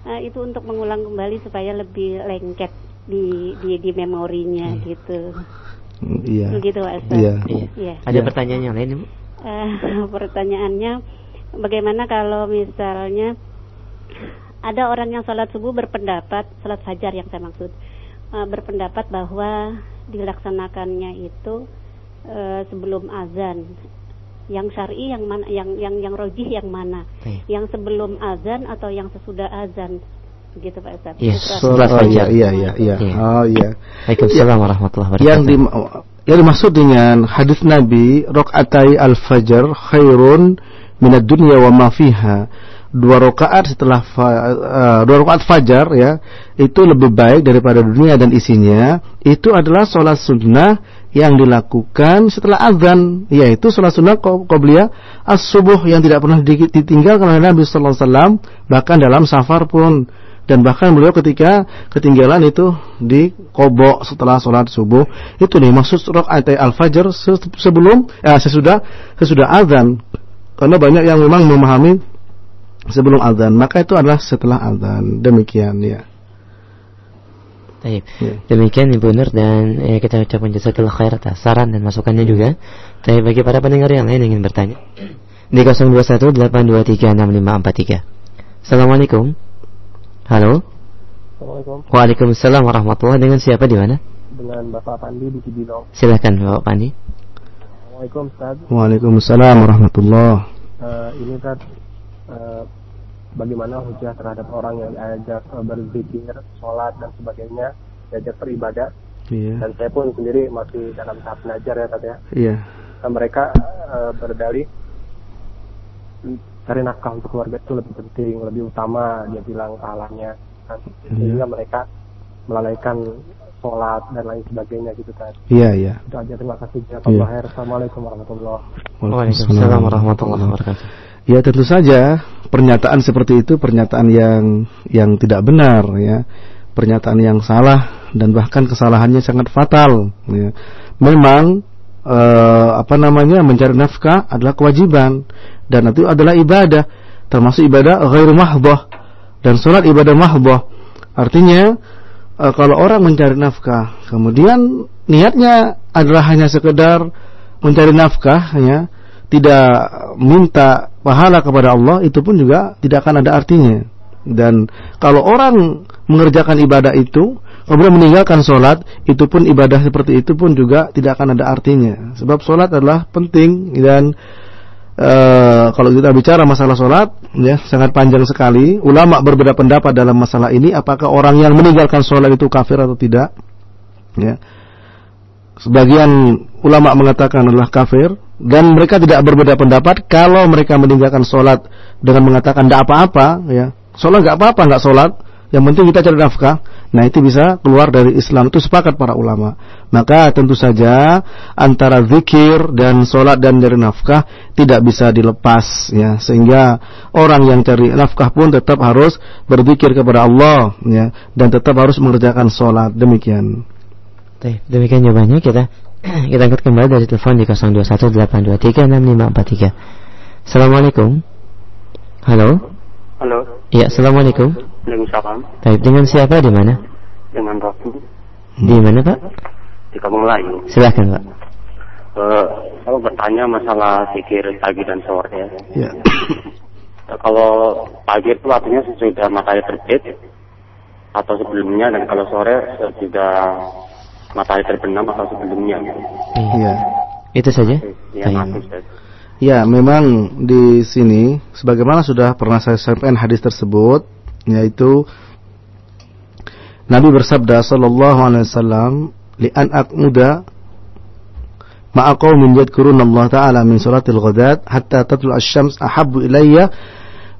eh, itu untuk mengulang kembali supaya lebih lengket di di, di memorinya gitu. Iya. Begitu Pak. Iya. Iya. Iya. Ada Ya. pertanyaan yang lain, Ibu? Eh, *laughs* pertanyaannya bagaimana kalau misalnya ada orang yang sholat subuh berpendapat sholat fajar yang saya maksud eh, berpendapat bahwa dilaksanakannya itu eh, sebelum azan yang syar'i yang mana yang yang yang rojih yang mana Baik. yang sebelum azan atau yang sesudah azan begitu Pak Ustadz Iya, Terus- setelah Oh, iya, fajar. iya, iya, iya. Iya. Oh, iya. Waalaikumsalam warahmatullahi wabarakatuh. yang di, yang dimaksud dengan hadis Nabi rokaatai al fajr khairun minad dunya wa ma fiha dua rakaat setelah eh, dua rakaat fajar ya itu lebih baik daripada dunia dan isinya. Itu adalah sholat sunnah yang dilakukan setelah azan yaitu sholat sunnah qo- qobliyah as subuh yang tidak pernah di- ditinggalkan oleh Nabi Sallallahu Alaihi Wasallam bahkan dalam safar pun. Dan bahkan beliau ketika ketinggalan itu di kobok setelah sholat subuh. Itu nih maksud rakaat al fajr sebelum eh, sesudah sesudah azan. Karena banyak yang memang memahami sebelum azan maka itu adalah setelah azan demikian ya Baik. Ya. Demikian Ibu Nur dan ya, kita ucapkan jazakallah khair atas saran dan masukannya juga. Tapi bagi para pendengar yang lain yang ingin bertanya di 0218236543. Assalamualaikum. Halo. Assalamualaikum. Waalaikumsalam warahmatullahi Dengan siapa di mana? Dengan Bapak Pandi di Cibinong. Silakan Bapak Pandi. Ustaz. Waalaikumsalam warahmatullahi. Uh, ini kan uh, bagaimana hujah terhadap orang yang diajak uh, berzikir, sholat dan sebagainya, diajak beribadah. Iya. Dan saya pun sendiri masih dalam tahap belajar ya tadi ya. Iya. Dan mereka uh, berdalih cari nafkah untuk keluarga itu lebih penting, lebih utama dia bilang pahalanya. Kan? Iya. Sehingga mereka melalaikan sholat dan lain sebagainya gitu kan. Iya iya. Itu aja terima kasih. Ya, iya. Assalamualaikum warahmatullahi wabarakatuh. Waalaikumsalam warahmatullahi wabarakatuh. Ya tentu saja pernyataan seperti itu pernyataan yang yang tidak benar ya pernyataan yang salah dan bahkan kesalahannya sangat fatal ya. memang eh, apa namanya mencari nafkah adalah kewajiban dan itu adalah ibadah termasuk ibadah ghairu mahdhah dan sholat ibadah mahdhah artinya eh, kalau orang mencari nafkah kemudian niatnya adalah hanya sekedar mencari nafkah ya tidak minta pahala kepada Allah itu pun juga tidak akan ada artinya. Dan kalau orang mengerjakan ibadah itu kemudian meninggalkan sholat itu pun ibadah seperti itu pun juga tidak akan ada artinya. Sebab sholat adalah penting dan e, kalau kita bicara masalah sholat ya sangat panjang sekali. Ulama berbeda pendapat dalam masalah ini apakah orang yang meninggalkan sholat itu kafir atau tidak. Ya. Sebagian ulama mengatakan adalah kafir dan mereka tidak berbeda pendapat kalau mereka meninggalkan sholat dengan mengatakan tidak apa-apa ya. Sholat nggak apa-apa nggak sholat. Yang penting kita cari nafkah. Nah itu bisa keluar dari Islam. Itu sepakat para ulama. Maka tentu saja antara zikir dan sholat dan cari nafkah tidak bisa dilepas ya. Sehingga orang yang cari nafkah pun tetap harus berzikir kepada Allah ya. Dan tetap harus mengerjakan sholat. Demikian. Demikian jawabannya. Kita *clears throat* kita angkat kembali dari telepon di 0218236543. Assalamualaikum. Halo. Halo. Iya, assalamualaikum. Waalaikumsalam. Baik, dengan siapa di mana? Dengan Rocky. Di mana Pak? Di Kampung Melayu. Silahkan Pak. Uh, saya bertanya masalah pikir pagi dan sore ya. Iya. *clears throat* kalau pagi itu artinya sesudah matahari terbit atau sebelumnya dan kalau sore sudah matahari terbenam atau sebelumnya. Iya. Itu saja. Ya, ya, memang di sini sebagaimana sudah pernah saya sampaikan hadis tersebut yaitu Nabi bersabda sallallahu alaihi wasallam li an aqmuda ma'a qaumin yadhkuruna Allah taala min salatil ghadat hatta tatlu asy-syams ahabbu ilayya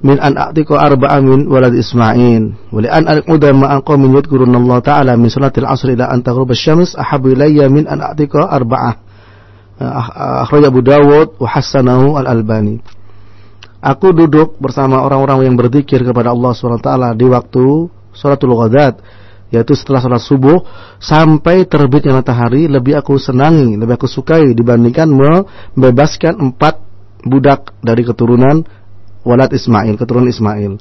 min an a'tiqa arba'a min walad Ismail. Wa li an alquda ma'a qaumin yadhkuruna Allah ta'ala min salatil asr ila an taghruba asy-syams ahabbu ilayya min an a'tiqa arba'ah akhraj Abu Dawud wa hasanahu Al-Albani. Aku duduk bersama orang-orang yang berzikir kepada Allah SWT di waktu salatul ghadat yaitu setelah salat subuh sampai terbitnya matahari lebih aku senangi, lebih aku sukai dibandingkan membebaskan empat budak dari keturunan walad Ismail, keturunan Ismail.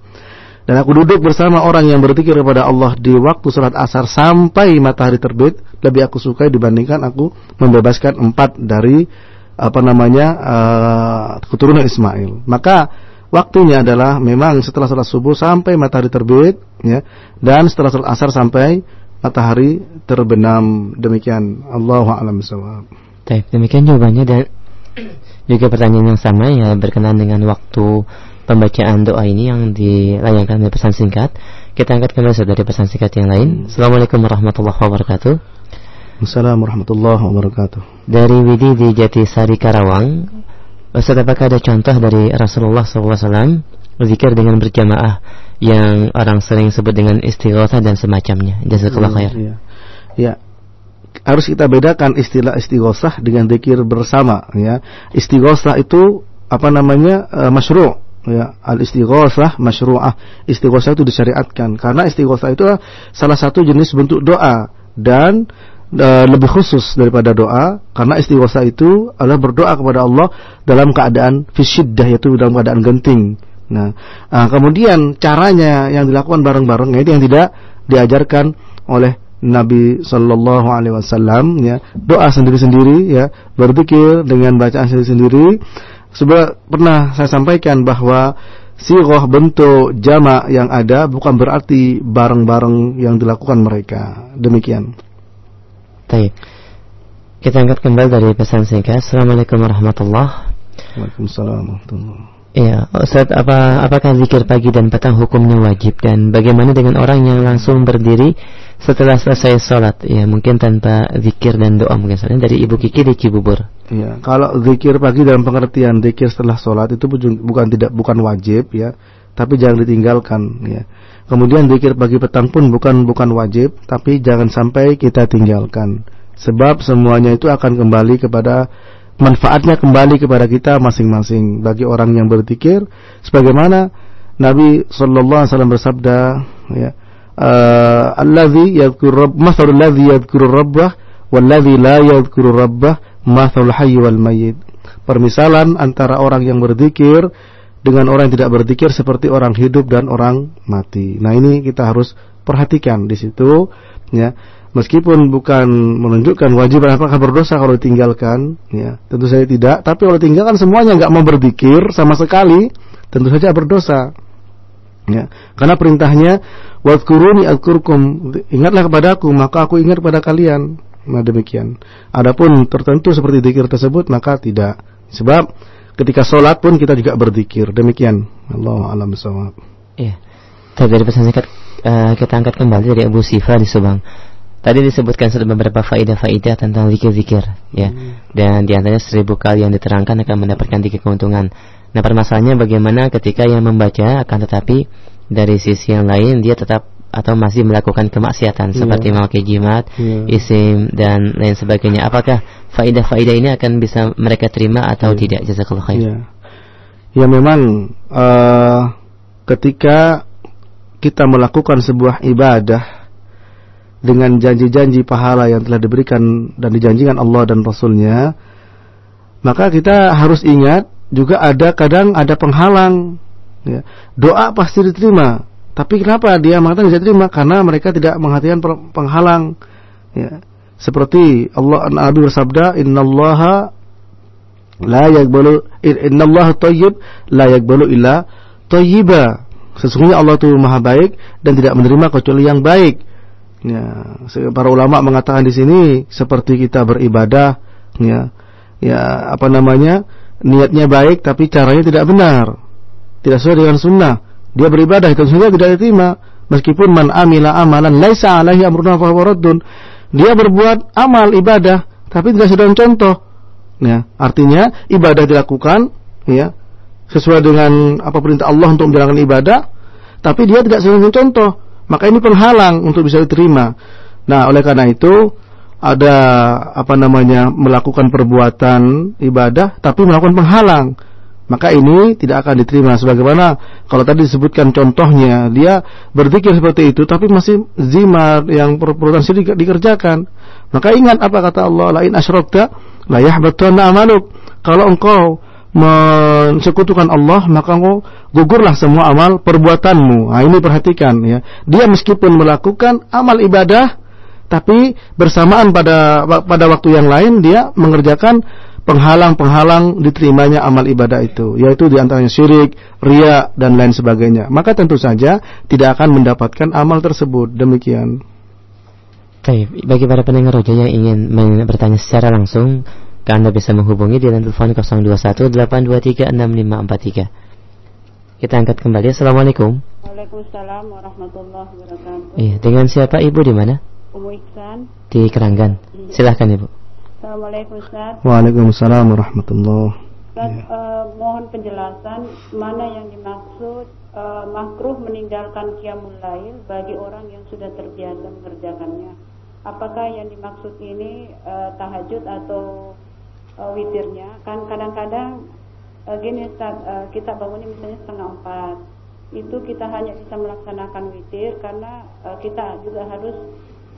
Dan aku duduk bersama orang yang berzikir kepada Allah di waktu salat asar sampai matahari terbit, lebih aku sukai dibandingkan aku membebaskan empat dari apa namanya uh, keturunan Ismail. Maka waktunya adalah memang setelah salat subuh sampai matahari terbit, ya, dan setelah salat asar sampai matahari terbenam. Demikian. Allahu a'lam bishawab. Demikian jawabannya dan juga pertanyaan yang sama ya berkenaan dengan waktu pembacaan doa ini yang dilayangkan oleh pesan singkat. Kita angkat kembali dari pesan singkat yang lain. Assalamualaikum warahmatullahi wabarakatuh. Assalamualaikum warahmatullahi wabarakatuh. Dari Widi di Jatisari Karawang, Ustaz apakah ada contoh dari Rasulullah SAW Zikir dengan berjamaah Yang orang sering sebut dengan istighosa dan semacamnya Jazakallah khair ya, ya. Harus kita bedakan istilah istighosah dengan zikir bersama ya. Istighosah itu apa namanya uh, masyru' ya al istighosah masyru'ah. Istighosah itu disyariatkan. Karena istighosah itu salah satu jenis bentuk doa. Dan e, lebih khusus daripada doa. Karena istighosah itu adalah berdoa kepada Allah dalam keadaan fisyiddah yaitu dalam keadaan genting. Nah e, kemudian caranya yang dilakukan bareng-bareng itu yang tidak diajarkan oleh Nabi Shallallahu Alaihi Wasallam ya. Doa sendiri-sendiri ya. Berzikir dengan bacaan sendiri-sendiri. Sebab pernah saya sampaikan bahwa siroh bentuk jamak yang ada bukan berarti bareng-bareng yang dilakukan mereka. Demikian. Baik. Kita angkat kembali dari pesan singkat. Assalamualaikum warahmatullahi wabarakatuh. Waalaikumsalam warahmatullahi Iya, Ustaz, apa apakah zikir pagi dan petang hukumnya wajib dan bagaimana dengan orang yang langsung berdiri setelah selesai sholat? Ya, mungkin tanpa zikir dan doa mungkin saja dari Ibu Kiki di Cibubur. Iya, kalau zikir pagi dalam pengertian zikir setelah sholat itu bukan tidak bukan wajib ya, tapi jangan ditinggalkan ya. Kemudian zikir pagi petang pun bukan bukan wajib, tapi jangan sampai kita tinggalkan. Sebab semuanya itu akan kembali kepada manfaatnya kembali kepada kita masing-masing bagi orang yang berzikir sebagaimana Nabi sallallahu alaihi wasallam bersabda ya allazi yadhkuru rabb mathalul ladzi yadhkuru rabbah wal ladzi la yadhkuru rabbah mathalul hayy wal mayyit permisalan antara orang yang berzikir dengan orang yang tidak berzikir seperti orang hidup dan orang mati. Nah ini kita harus perhatikan di situ ya. Meskipun bukan menunjukkan wajib apakah berdosa kalau ditinggalkan ya. Tentu saja tidak. Tapi kalau tinggalkan semuanya nggak mau berzikir sama sekali tentu saja berdosa ya. Karena perintahnya wadkuruni adkurkum ingatlah kepadaku maka aku ingat pada kalian. Nah demikian. Adapun tertentu seperti zikir tersebut maka tidak. Sebab ketika sholat pun kita juga berzikir. Demikian. Allah alam iya. Dari pesan singkat uh, kita angkat kembali dari Abu Sifa di Subang Tadi disebutkan sudah beberapa faidah-faidah tentang zikir-zikir ya. Hmm. Dan di antaranya seribu kali yang diterangkan akan mendapatkan tiga keuntungan. Nah, permasalahannya bagaimana ketika yang membaca akan tetapi dari sisi yang lain dia tetap atau masih melakukan kemaksiatan yeah. seperti memakai jimat, yeah. isim dan lain sebagainya. Apakah faidah-faidah ini akan bisa mereka terima atau yeah. tidak? Jazakallahu khair. Yeah. Ya memang uh, ketika kita melakukan sebuah ibadah dengan janji-janji pahala yang telah diberikan dan dijanjikan Allah dan Rasulnya maka kita harus ingat juga ada kadang ada penghalang ya. doa pasti diterima tapi kenapa dia mengatakan tidak diterima karena mereka tidak menghatikan penghalang ya. seperti Allah Nabi bersabda innallaha la yaqbalu innallaha thayyib la yaqbalu illa thayyiba sesungguhnya Allah itu maha baik dan tidak menerima kecuali yang baik Ya, para ulama mengatakan di sini seperti kita beribadah, ya, ya apa namanya niatnya baik tapi caranya tidak benar, tidak sesuai dengan sunnah. Dia beribadah itu sudah tidak diterima, meskipun man amila amalan laisa alaihi amruna fa Dia berbuat amal ibadah tapi tidak dengan contoh. Ya, artinya ibadah dilakukan, ya, sesuai dengan apa perintah Allah untuk menjalankan ibadah, tapi dia tidak sesuai dengan contoh maka ini penghalang untuk bisa diterima. Nah, oleh karena itu ada apa namanya melakukan perbuatan ibadah tapi melakukan penghalang. Maka ini tidak akan diterima sebagaimana kalau tadi disebutkan contohnya dia berpikir seperti itu tapi masih zimar yang perbuatan syirik dikerjakan. Maka ingat apa kata Allah lain asyrakta la yahbatanna amaluk. Kalau engkau mensekutukan Allah maka engkau gugurlah semua amal perbuatanmu. Nah, ini perhatikan ya. Dia meskipun melakukan amal ibadah tapi bersamaan pada pada waktu yang lain dia mengerjakan penghalang-penghalang diterimanya amal ibadah itu, yaitu di antaranya syirik, ria dan lain sebagainya. Maka tentu saja tidak akan mendapatkan amal tersebut. Demikian. Baik, bagi para pendengar roja yang ingin bertanya secara langsung anda bisa menghubungi di telepon 0218236543. Kita angkat kembali. Assalamualaikum. Waalaikumsalam warahmatullahi wabarakatuh. Iya, dengan siapa Ibu di mana? Umu Iksan. Di Keranggan. Iya. Silahkan Ibu. Assalamualaikum Ustaz. Waalaikumsalam warahmatullahi Ustaz, ya. uh, mohon penjelasan mana yang dimaksud uh, makruh meninggalkan qiyamul lail bagi orang yang sudah terbiasa mengerjakannya. Apakah yang dimaksud ini uh, tahajud atau uh, witirnya kan kadang-kadang uh, gini Ustaz, uh, kita bangunnya misalnya setengah empat itu kita hanya bisa melaksanakan witir karena uh, kita juga harus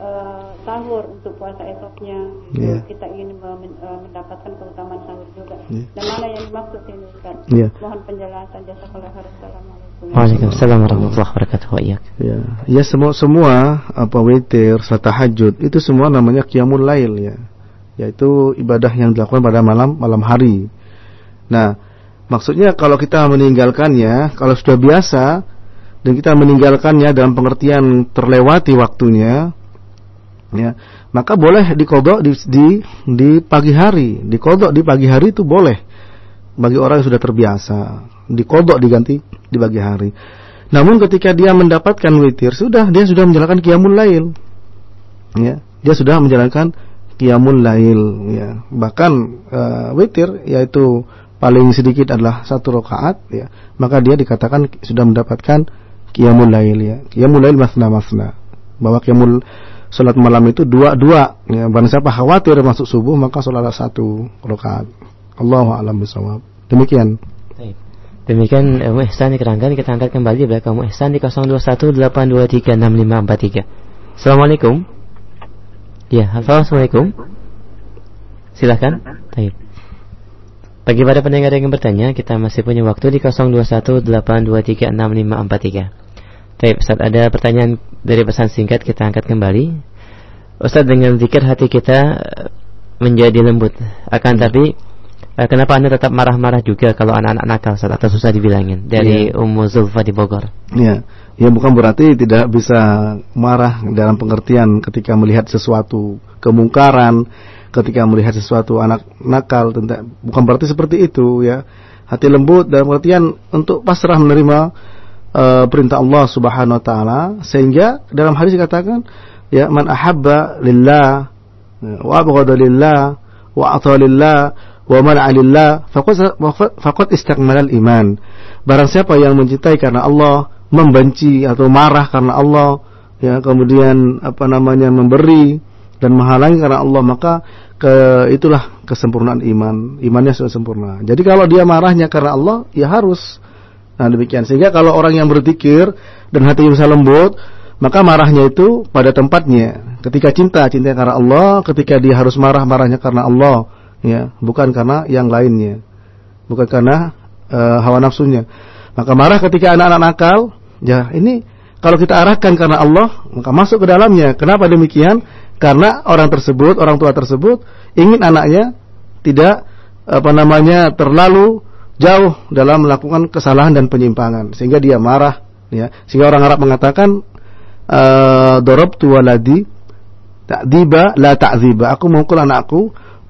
uh, sahur untuk puasa esoknya yeah. kita ingin mendapatkan keutamaan sahur juga Ya. Dan mana yang dimaksud ini Ustaz? Ya. Mohon penjelasan jasa khair. Assalamualaikum. Waalaikumsalam warahmatullahi wabarakatuh. Ya. Ya, ya semua semua apa witir, salat tahajud itu semua namanya qiyamul lail ya. Yaitu ibadah yang dilakukan pada malam malam hari. Nah, maksudnya kalau kita meninggalkannya, kalau sudah biasa dan kita meninggalkannya dalam pengertian terlewati waktunya, ya maka boleh dikodok di, di di pagi hari. Dikodok di pagi hari itu boleh bagi orang yang sudah terbiasa. Dikodok diganti di pagi hari. Namun ketika dia mendapatkan witir sudah dia sudah menjalankan kiamun lail. Ya dia sudah menjalankan kiamun lail ya bahkan uh, witir yaitu paling sedikit adalah satu rakaat ya maka dia dikatakan sudah mendapatkan kiamun lail ya kiamun lail masna masna bahwa kiamul Salat malam itu dua-dua. Ya, barang siapa khawatir masuk subuh maka salat satu rakaat. Allahu a'lam bishawab. Demikian. Demikian Umu Ihsan dikerangkan kita angkat kembali belakang Umu Ihsan di 0218236543. Assalamualaikum. Ya, Assalamualaikum. Silahkan. Baik. Bagi para pendengar yang bertanya, kita masih punya waktu di 0218236543. Baik, Ustaz, ada pertanyaan dari pesan singkat kita angkat kembali. Ustaz, dengan zikir hati kita eh, menjadi lembut. Akan tapi eh, kenapa Anda tetap marah-marah juga kalau anak-anak nakal Ustaz atau susah dibilangin? Dari ya. Ummu Zulfa di Bogor. Iya. Ya bukan berarti tidak bisa marah dalam pengertian ketika melihat sesuatu kemungkaran, ketika melihat sesuatu anak nakal, tentang bukan berarti seperti itu ya. Hati lembut dalam pengertian untuk pasrah menerima uh, perintah Allah Subhanahu wa taala sehingga dalam hadis dikatakan ya man ahabba lillah wa abghada lillah wa ata lillah wa man'a lillah faqad faqad istakmala iman. Barang siapa yang mencintai karena Allah membenci atau marah karena Allah ya kemudian apa namanya memberi dan menghalangi karena Allah maka ke itulah kesempurnaan iman. Imannya sudah sempurna. Jadi kalau dia marahnya karena Allah ya harus. Nah demikian. Sehingga kalau orang yang berzikir dan hatinya bisa lembut, maka marahnya itu pada tempatnya. Ketika cinta, cinta karena Allah, ketika dia harus marah, marahnya karena Allah, ya, bukan karena yang lainnya. Bukan karena uh, hawa nafsunya. Maka marah ketika anak-anak nakal, ya ini kalau kita arahkan karena Allah, maka masuk ke dalamnya. Kenapa demikian? Karena orang tersebut, orang tua tersebut ingin anaknya tidak apa namanya terlalu jauh dalam melakukan kesalahan dan penyimpangan sehingga dia marah ya sehingga orang Arab mengatakan eh, darabtu waladi ta'diba la ta'ziba aku memukul anakku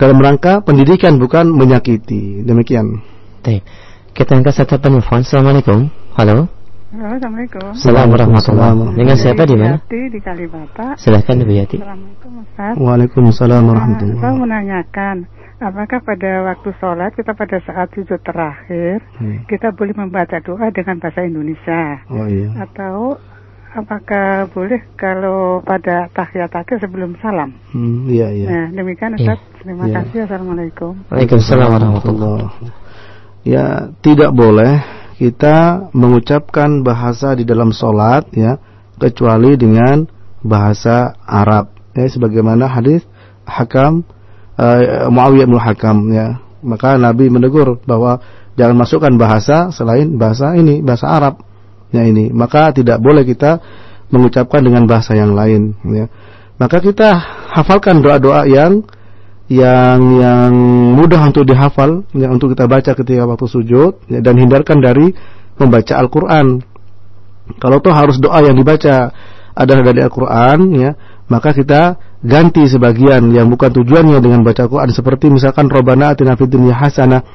dalam rangka pendidikan bukan menyakiti demikian Baik. Kita angkat satu penelpon. Assalamualaikum. Halo. Assalamualaikum. Assalamualaikum warahmatullahi wabarakatuh. Dengan siapa di mana? di Kalibata. Silahkan Ibu Yati. Assalamualaikum Ustaz. Waalaikumsalam warahmatullahi wabarakatuh. Saya menanyakan, Apakah pada waktu sholat kita pada saat sujud terakhir hmm. kita boleh membaca doa dengan bahasa Indonesia? Oh iya. Atau apakah boleh kalau pada tahiyat akhir sebelum salam? Hmm, iya iya. Nah demikian Ustaz. Iya. Terima iya. kasih. Assalamualaikum. Waalaikumsalam warahmatullahi Ya tidak boleh kita mengucapkan bahasa di dalam sholat ya kecuali dengan bahasa Arab. Ya sebagaimana hadis Hakam uh, Muawiyah bin Hakam ya. Maka Nabi menegur bahwa jangan masukkan bahasa selain bahasa ini, bahasa Arab. Ya ini, maka tidak boleh kita mengucapkan dengan bahasa yang lain ya. Maka kita hafalkan doa-doa yang yang yang mudah untuk dihafal, yang untuk kita baca ketika waktu sujud ya, dan hindarkan dari membaca Al-Qur'an. Kalau toh harus doa yang dibaca adalah dari Al-Qur'an ya, maka kita ganti sebagian yang bukan tujuannya dengan baca Quran seperti misalkan Robbana atina fid dunya hasanah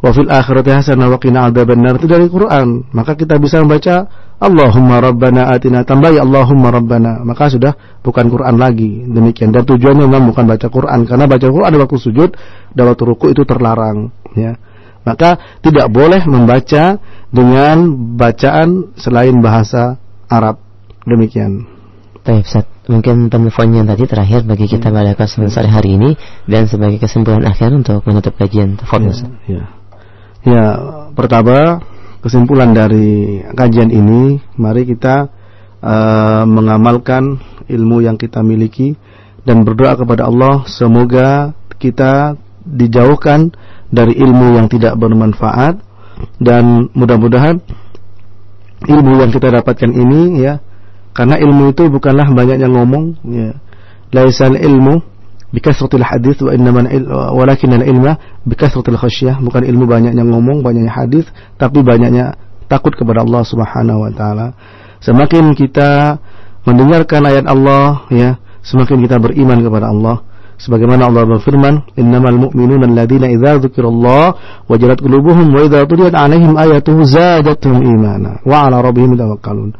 wa fil akhirati hasanah wa qina adzabannar. Itu dari Quran. Maka kita bisa membaca Allahumma rabbana atina. Tambah ya Allahumma rabbana. Maka sudah bukan Quran lagi. Demikian. Dan tujuannya memang bukan baca Quran. Karena baca Quran di waktu sujud dan waktu ruku itu terlarang. Ya. Maka tidak boleh membaca dengan bacaan selain bahasa Arab. Demikian. Baik, Ustaz. Mungkin penelponnya tadi terakhir bagi kita pada kesempatan sore hari ini. Dan sebagai kesimpulan akhir untuk menutup kajian fokus. Ya, ya. Ya, pertama kesimpulan dari kajian ini, mari kita uh, mengamalkan ilmu yang kita miliki dan berdoa kepada Allah semoga kita dijauhkan dari ilmu yang tidak bermanfaat dan mudah-mudahan ilmu yang kita dapatkan ini ya karena ilmu itu bukanlah banyaknya ngomong ya laisal ilmu bikasratil hadis wa innama walakin al ilma bukan ilmu banyaknya ngomong banyaknya hadis tapi banyaknya takut kepada Allah Subhanahu wa taala. Semakin kita mendengarkan ayat Allah ya semakin kita beriman kepada Allah. Sebagaimana Allah berfirman innamal mu'minuna alladziina idza dzukirallah wajalat qulubuhum wa idza tuliyat 'alaihim ayatuhu zadatuhum imana wa 'ala rabbihim yatawakkalun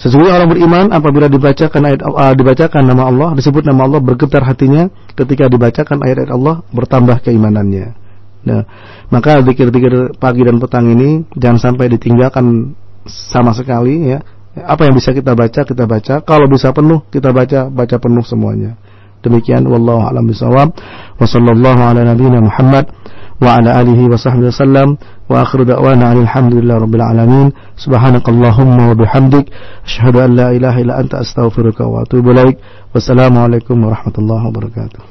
Sesungguhnya orang beriman apabila dibacakan ayat uh, dibacakan nama Allah, disebut nama Allah bergetar hatinya ketika dibacakan ayat-ayat Allah bertambah keimanannya. Nah, maka zikir-zikir pagi dan petang ini jangan sampai ditinggalkan sama sekali ya. Apa yang bisa kita baca kita baca, kalau bisa penuh kita baca baca penuh semuanya. Demikian wallahu a'lam bishawab. Wa sallallahu ala Muhammad وعلى آله وصحبه وسلم. وآخر دعوانا عن الحمد لله رب العالمين. سبحانك اللهم وبحمدك. أشهد أن لا إله إلا أنت أستغفرك وأتوب إليك. والسلام عليكم ورحمة الله وبركاته.